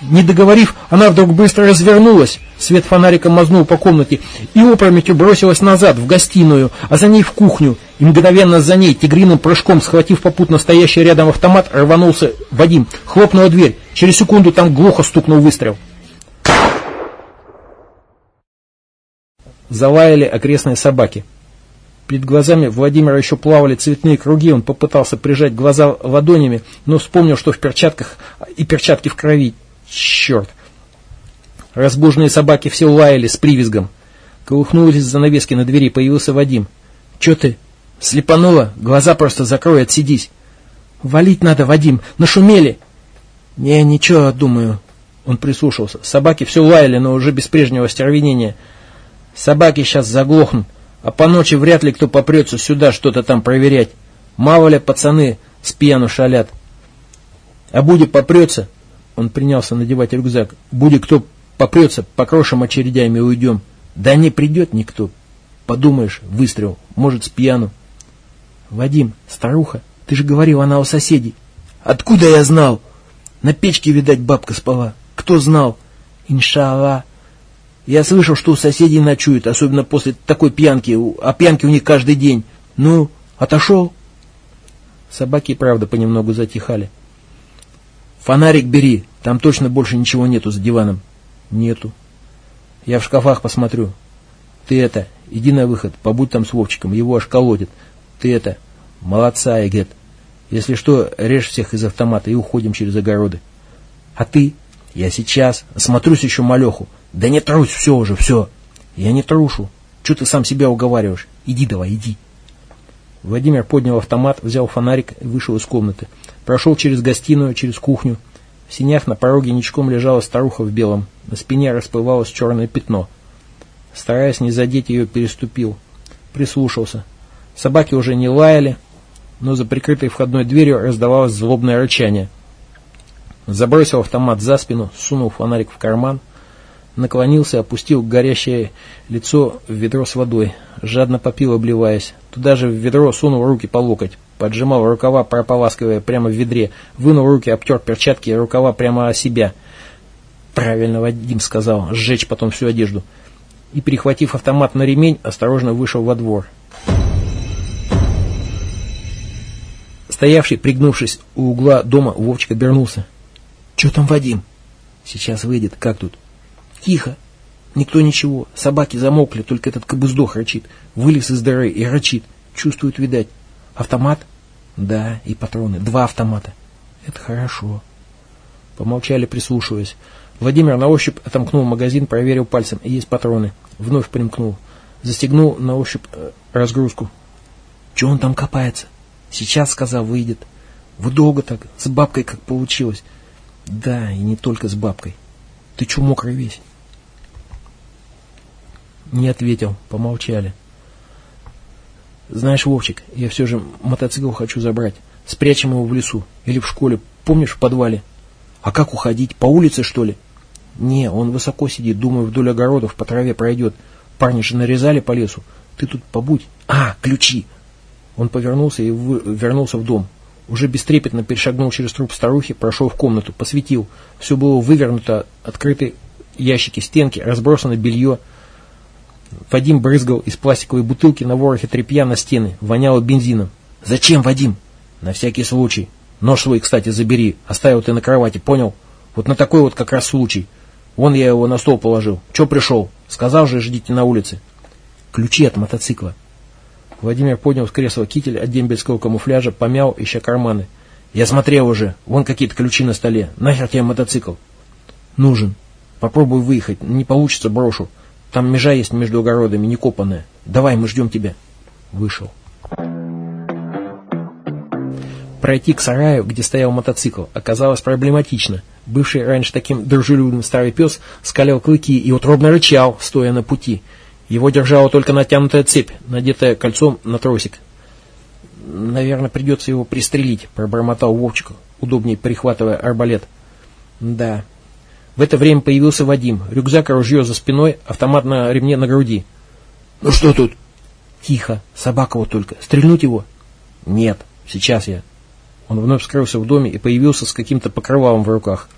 Не договорив, она вдруг быстро развернулась, свет фонарика мазнул по комнате, и опрометью бросилась назад, в гостиную, а за ней в кухню. И мгновенно за ней, тигриным прыжком, схватив попутно стоящий рядом автомат, рванулся Вадим. Хлопнула дверь. Через секунду там глухо стукнул выстрел. Залаяли окрестные собаки. Перед глазами Владимира еще плавали цветные круги, он попытался прижать глаза ладонями, но вспомнил, что в перчатках и перчатки в крови. Черт! Разбуженные собаки все лаяли с привизгом. Колыхнулись занавески на двери, появился Вадим. «Че ты?» «Слепанула? Глаза просто закрой, отсидись». «Валить надо, Вадим, нашумели!» «Не, ничего, думаю». Он прислушался. Собаки все лаяли, но уже без прежнего остервенения. «Собаки сейчас заглохнут, а по ночи вряд ли кто попрется сюда что-то там проверять. Мало ли пацаны с пьяну шалят. А будет попрется, он принялся надевать рюкзак. Будет кто попрется, покрошим очередями уйдем. Да не придет никто. Подумаешь, выстрел, может, с пьяну. Вадим, старуха, ты же говорил, она у соседей. Откуда я знал? На печке, видать, бабка спала. Кто знал? Иншалла. Я слышал, что у соседей ночуют, особенно после такой пьянки, а пьянки у них каждый день. Ну, отошел? Собаки, правда, понемногу затихали. Фонарик бери, там точно больше ничего нету за диваном. Нету. Я в шкафах посмотрю. Ты это, иди на выход, побудь там с Вовчиком, его аж колодит. Ты это, молодца, Эгет. Если что, режь всех из автомата и уходим через огороды. А ты? Я сейчас. Осмотрюсь еще малеху. Да не трусь, все уже, все. Я не трушу. Че ты сам себя уговариваешь? Иди давай, иди. Владимир поднял автомат, взял фонарик и вышел из комнаты. Прошел через гостиную, через кухню. В синях на пороге ничком лежала старуха в белом. На спине расплывалось черное пятно. Стараясь не задеть ее, переступил. Прислушался. Собаки уже не лаяли, но за прикрытой входной дверью раздавалось злобное рычание. Забросил автомат за спину, сунул фонарик в карман, наклонился, опустил горящее лицо в ведро с водой, жадно попил, обливаясь. Туда же в ведро сунул руки по локоть, поджимал рукава, прополаскивая прямо в ведре, вынул руки, обтер перчатки и рукава прямо о себя. Правильно Вадим сказал, сжечь потом всю одежду. И, перехватив автомат на ремень, осторожно вышел во двор. Стоявший, пригнувшись у угла дома, Вовчик обернулся. «Че там Вадим?» «Сейчас выйдет. Как тут?» «Тихо. Никто ничего. Собаки замокли, только этот кобыздох рычит. Вылез из дыры и рычит. Чувствует, видать. Автомат? Да, и патроны. Два автомата. Это хорошо. Помолчали, прислушиваясь. Владимир на ощупь отомкнул магазин, проверил пальцем. Есть патроны. Вновь примкнул. Застегнул на ощупь э, разгрузку. Че он там копается? Сейчас, сказал, выйдет. Вы долго так, с бабкой как получилось. Да, и не только с бабкой. Ты че мокрый весь? Не ответил, помолчали. Знаешь, Вовчик, я все же мотоцикл хочу забрать. Спрячем его в лесу. Или в школе. Помнишь, в подвале? А как уходить? По улице, что ли? Не, он высоко сидит. Думаю, вдоль огородов по траве пройдет. Парни же нарезали по лесу. Ты тут побудь. А, ключи. Он повернулся и вы... вернулся в дом. Уже бестрепетно перешагнул через труп старухи, прошел в комнату, посветил. Все было вывернуто, открыты ящики, стенки, разбросано белье. Вадим брызгал из пластиковой бутылки на ворохе тряпья на стены, воняло бензином. «Зачем, Вадим?» «На всякий случай. Нож свой, кстати, забери. Оставил ты на кровати, понял? Вот на такой вот как раз случай. Вон я его на стол положил. Че пришел? Сказал же, ждите на улице». «Ключи от мотоцикла». Владимир поднял с кресла китель от дембельского камуфляжа, помял, ища карманы. «Я смотрел уже. Вон какие-то ключи на столе. Нахер тебе мотоцикл?» «Нужен. Попробуй выехать. Не получится, брошу. Там межа есть между огородами, не копанная. Давай, мы ждем тебя. Вышел. Пройти к сараю, где стоял мотоцикл, оказалось проблематично. Бывший раньше таким дружелюбным старый пес скалил клыки и утробно рычал, стоя на пути. Его держала только натянутая цепь, надетая кольцом на тросик. Наверное, придется его пристрелить, пробормотал Вовчик, удобнее прихватывая арбалет. Да. В это время появился Вадим. Рюкзак и ружье за спиной, автомат на ремне на груди. Ну что тут? Тихо, собака вот только. Стрельнуть его? Нет, сейчас я. Он вновь скрылся в доме и появился с каким-то покрывалом в руках.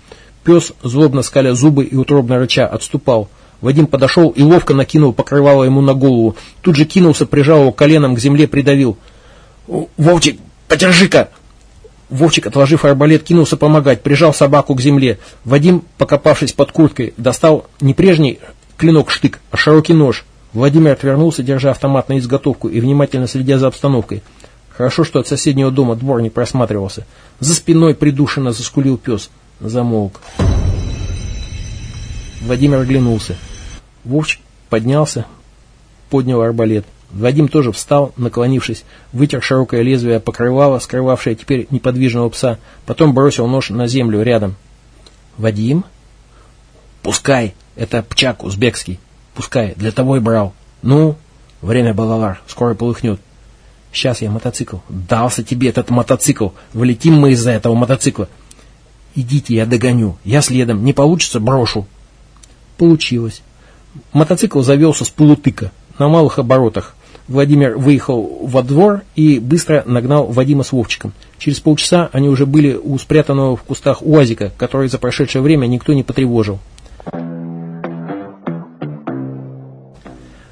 Пес, злобно скаля зубы и утробно рыча, отступал. Вадим подошел и ловко накинул покрывало ему на голову. Тут же кинулся, прижал его коленом к земле, придавил. «Вовчик, подержи-ка!» Вовчик, отложив арбалет, кинулся помогать, прижал собаку к земле. Вадим, покопавшись под курткой, достал не прежний клинок-штык, а широкий нож. Владимир отвернулся, держа автомат на изготовку и внимательно следя за обстановкой. Хорошо, что от соседнего дома двор не просматривался. За спиной придушенно заскулил пес. Замолк. Владимир оглянулся. Вовчик поднялся, поднял арбалет. Вадим тоже встал, наклонившись, вытер широкое лезвие покрывало, скрывавшее теперь неподвижного пса, потом бросил нож на землю рядом. «Вадим?» «Пускай, это пчак узбекский. Пускай, для того и брал. Ну, время балалар, скоро полыхнет. Сейчас я мотоцикл. Дался тебе этот мотоцикл. Влетим мы из-за этого мотоцикла. Идите, я догоню. Я следом. Не получится, брошу. Получилось. Мотоцикл завелся с полутыка, на малых оборотах. Владимир выехал во двор и быстро нагнал Вадима с Вовчиком. Через полчаса они уже были у спрятанного в кустах УАЗика, который за прошедшее время никто не потревожил.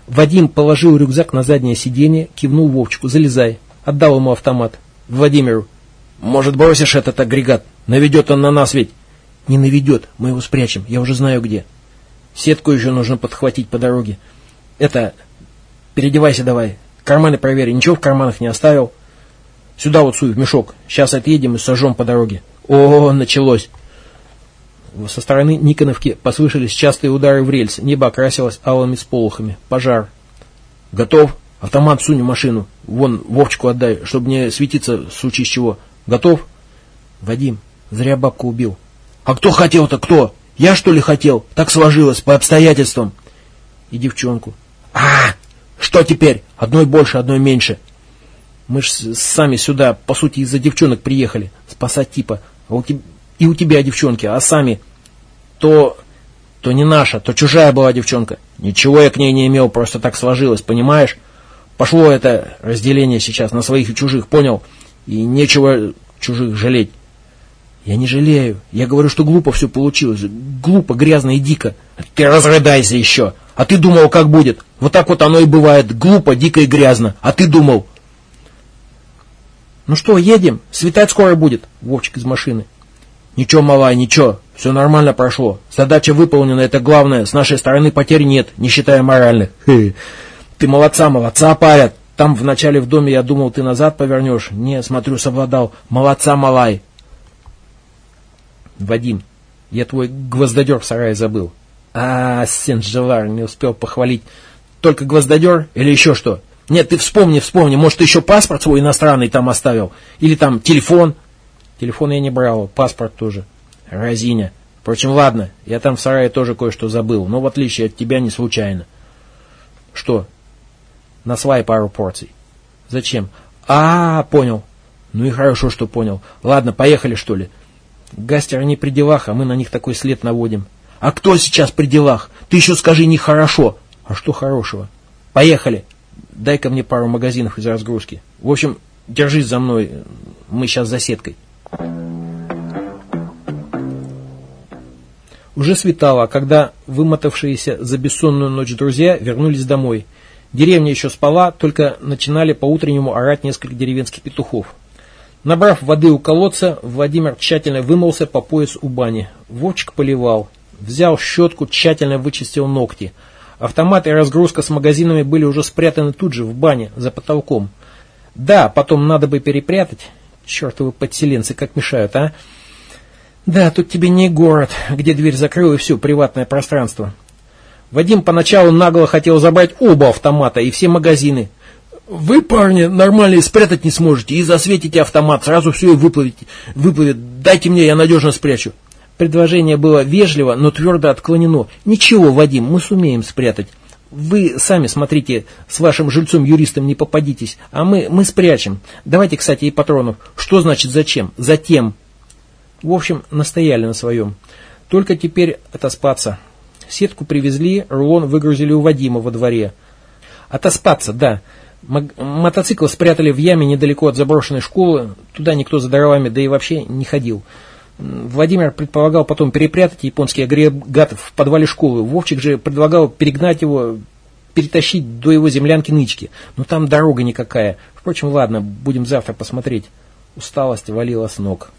Вадим положил рюкзак на заднее сиденье, кивнул Вовчику, залезай, отдал ему автомат. Владимиру, может бросишь этот агрегат, наведет он на нас ведь. Не наведет, мы его спрячем, я уже знаю где. Сетку еще нужно подхватить по дороге. Это, переодевайся давай, карманы проверь, ничего в карманах не оставил. Сюда вот суй в мешок, сейчас отъедем и сожжем по дороге. О, началось. Со стороны Никоновки послышались частые удары в рельс. Небо окрасилось алыми сполохами. Пожар. Готов? Автомат сунь в машину. Вон, Вовчику отдай, чтобы не светиться в случае чего. Готов? Вадим, зря бабку убил. А кто хотел-то, кто? Я что ли хотел? Так сложилось, по обстоятельствам. И девчонку. А, что теперь? Одной больше, одной меньше. Мы ж сами сюда, по сути, из-за девчонок приехали. Спасать типа. А у и у тебя девчонки, а сами то, то не наша, то чужая была девчонка. Ничего я к ней не имел, просто так сложилось, понимаешь? Пошло это разделение сейчас на своих и чужих, понял? И нечего чужих жалеть. Я не жалею. Я говорю, что глупо все получилось. Глупо, грязно и дико. Ты разрыдайся еще. А ты думал, как будет? Вот так вот оно и бывает. Глупо, дико и грязно. А ты думал? Ну что, едем? Светать скоро будет. Вовчик из машины. Ничего, малая, ничего. Все нормально прошло. Задача выполнена, это главное. С нашей стороны потерь нет, не считая моральных. Ты молодца, молодца, парят. Там вначале в доме я думал, ты назад повернешь. Не, смотрю, совладал. Молодца, малай. Вадим, я твой гвоздодер в сарае забыл. А, Сен-Желар не успел похвалить. Только гвоздодер или еще что? Нет, ты вспомни, вспомни. Может, ты еще паспорт свой иностранный там оставил? Или там телефон? Телефон я не брал, паспорт тоже. Разиня. Впрочем, ладно, я там в сарае тоже кое-что забыл, но в отличие от тебя не случайно. Что? На свай пару порций. Зачем? А, понял. Ну и хорошо, что понял. Ладно, поехали, что ли. Гастер не при делах, а мы на них такой след наводим. А кто сейчас при делах? Ты еще скажи нехорошо. А что хорошего? Поехали. Дай-ка мне пару магазинов из разгрузки. В общем, держись за мной. Мы сейчас за сеткой. Уже светало, когда вымотавшиеся за бессонную ночь друзья вернулись домой. Деревня еще спала, только начинали по-утреннему орать несколько деревенских петухов. Набрав воды у колодца, Владимир тщательно вымылся по пояс у бани. Вовчик поливал. Взял щетку, тщательно вычистил ногти. Автомат и разгрузка с магазинами были уже спрятаны тут же, в бане, за потолком. Да, потом надо бы перепрятать. Чертовы подселенцы как мешают, а? Да, тут тебе не город, где дверь закрыл и все, приватное пространство. Вадим поначалу нагло хотел забрать оба автомата и все магазины. Вы, парни, нормально спрятать не сможете и засветите автомат, сразу все и выплывете. выплывет. Дайте мне, я надежно спрячу. Предложение было вежливо, но твердо отклонено. Ничего, Вадим, мы сумеем спрятать. Вы сами смотрите, с вашим жильцом-юристом не попадитесь, а мы, мы спрячем. Давайте, кстати, и патронов. Что значит зачем? Затем. В общем, настояли на своем. Только теперь отоспаться. Сетку привезли, рулон выгрузили у Вадима во дворе. Отоспаться, да. Мотоцикл спрятали в яме недалеко от заброшенной школы. Туда никто за дровами, да и вообще не ходил. Владимир предполагал потом перепрятать японский агрегат в подвале школы. Вовчик же предлагал перегнать его, перетащить до его землянки нычки. Но там дорога никакая. Впрочем, ладно, будем завтра посмотреть. Усталость валила с ног.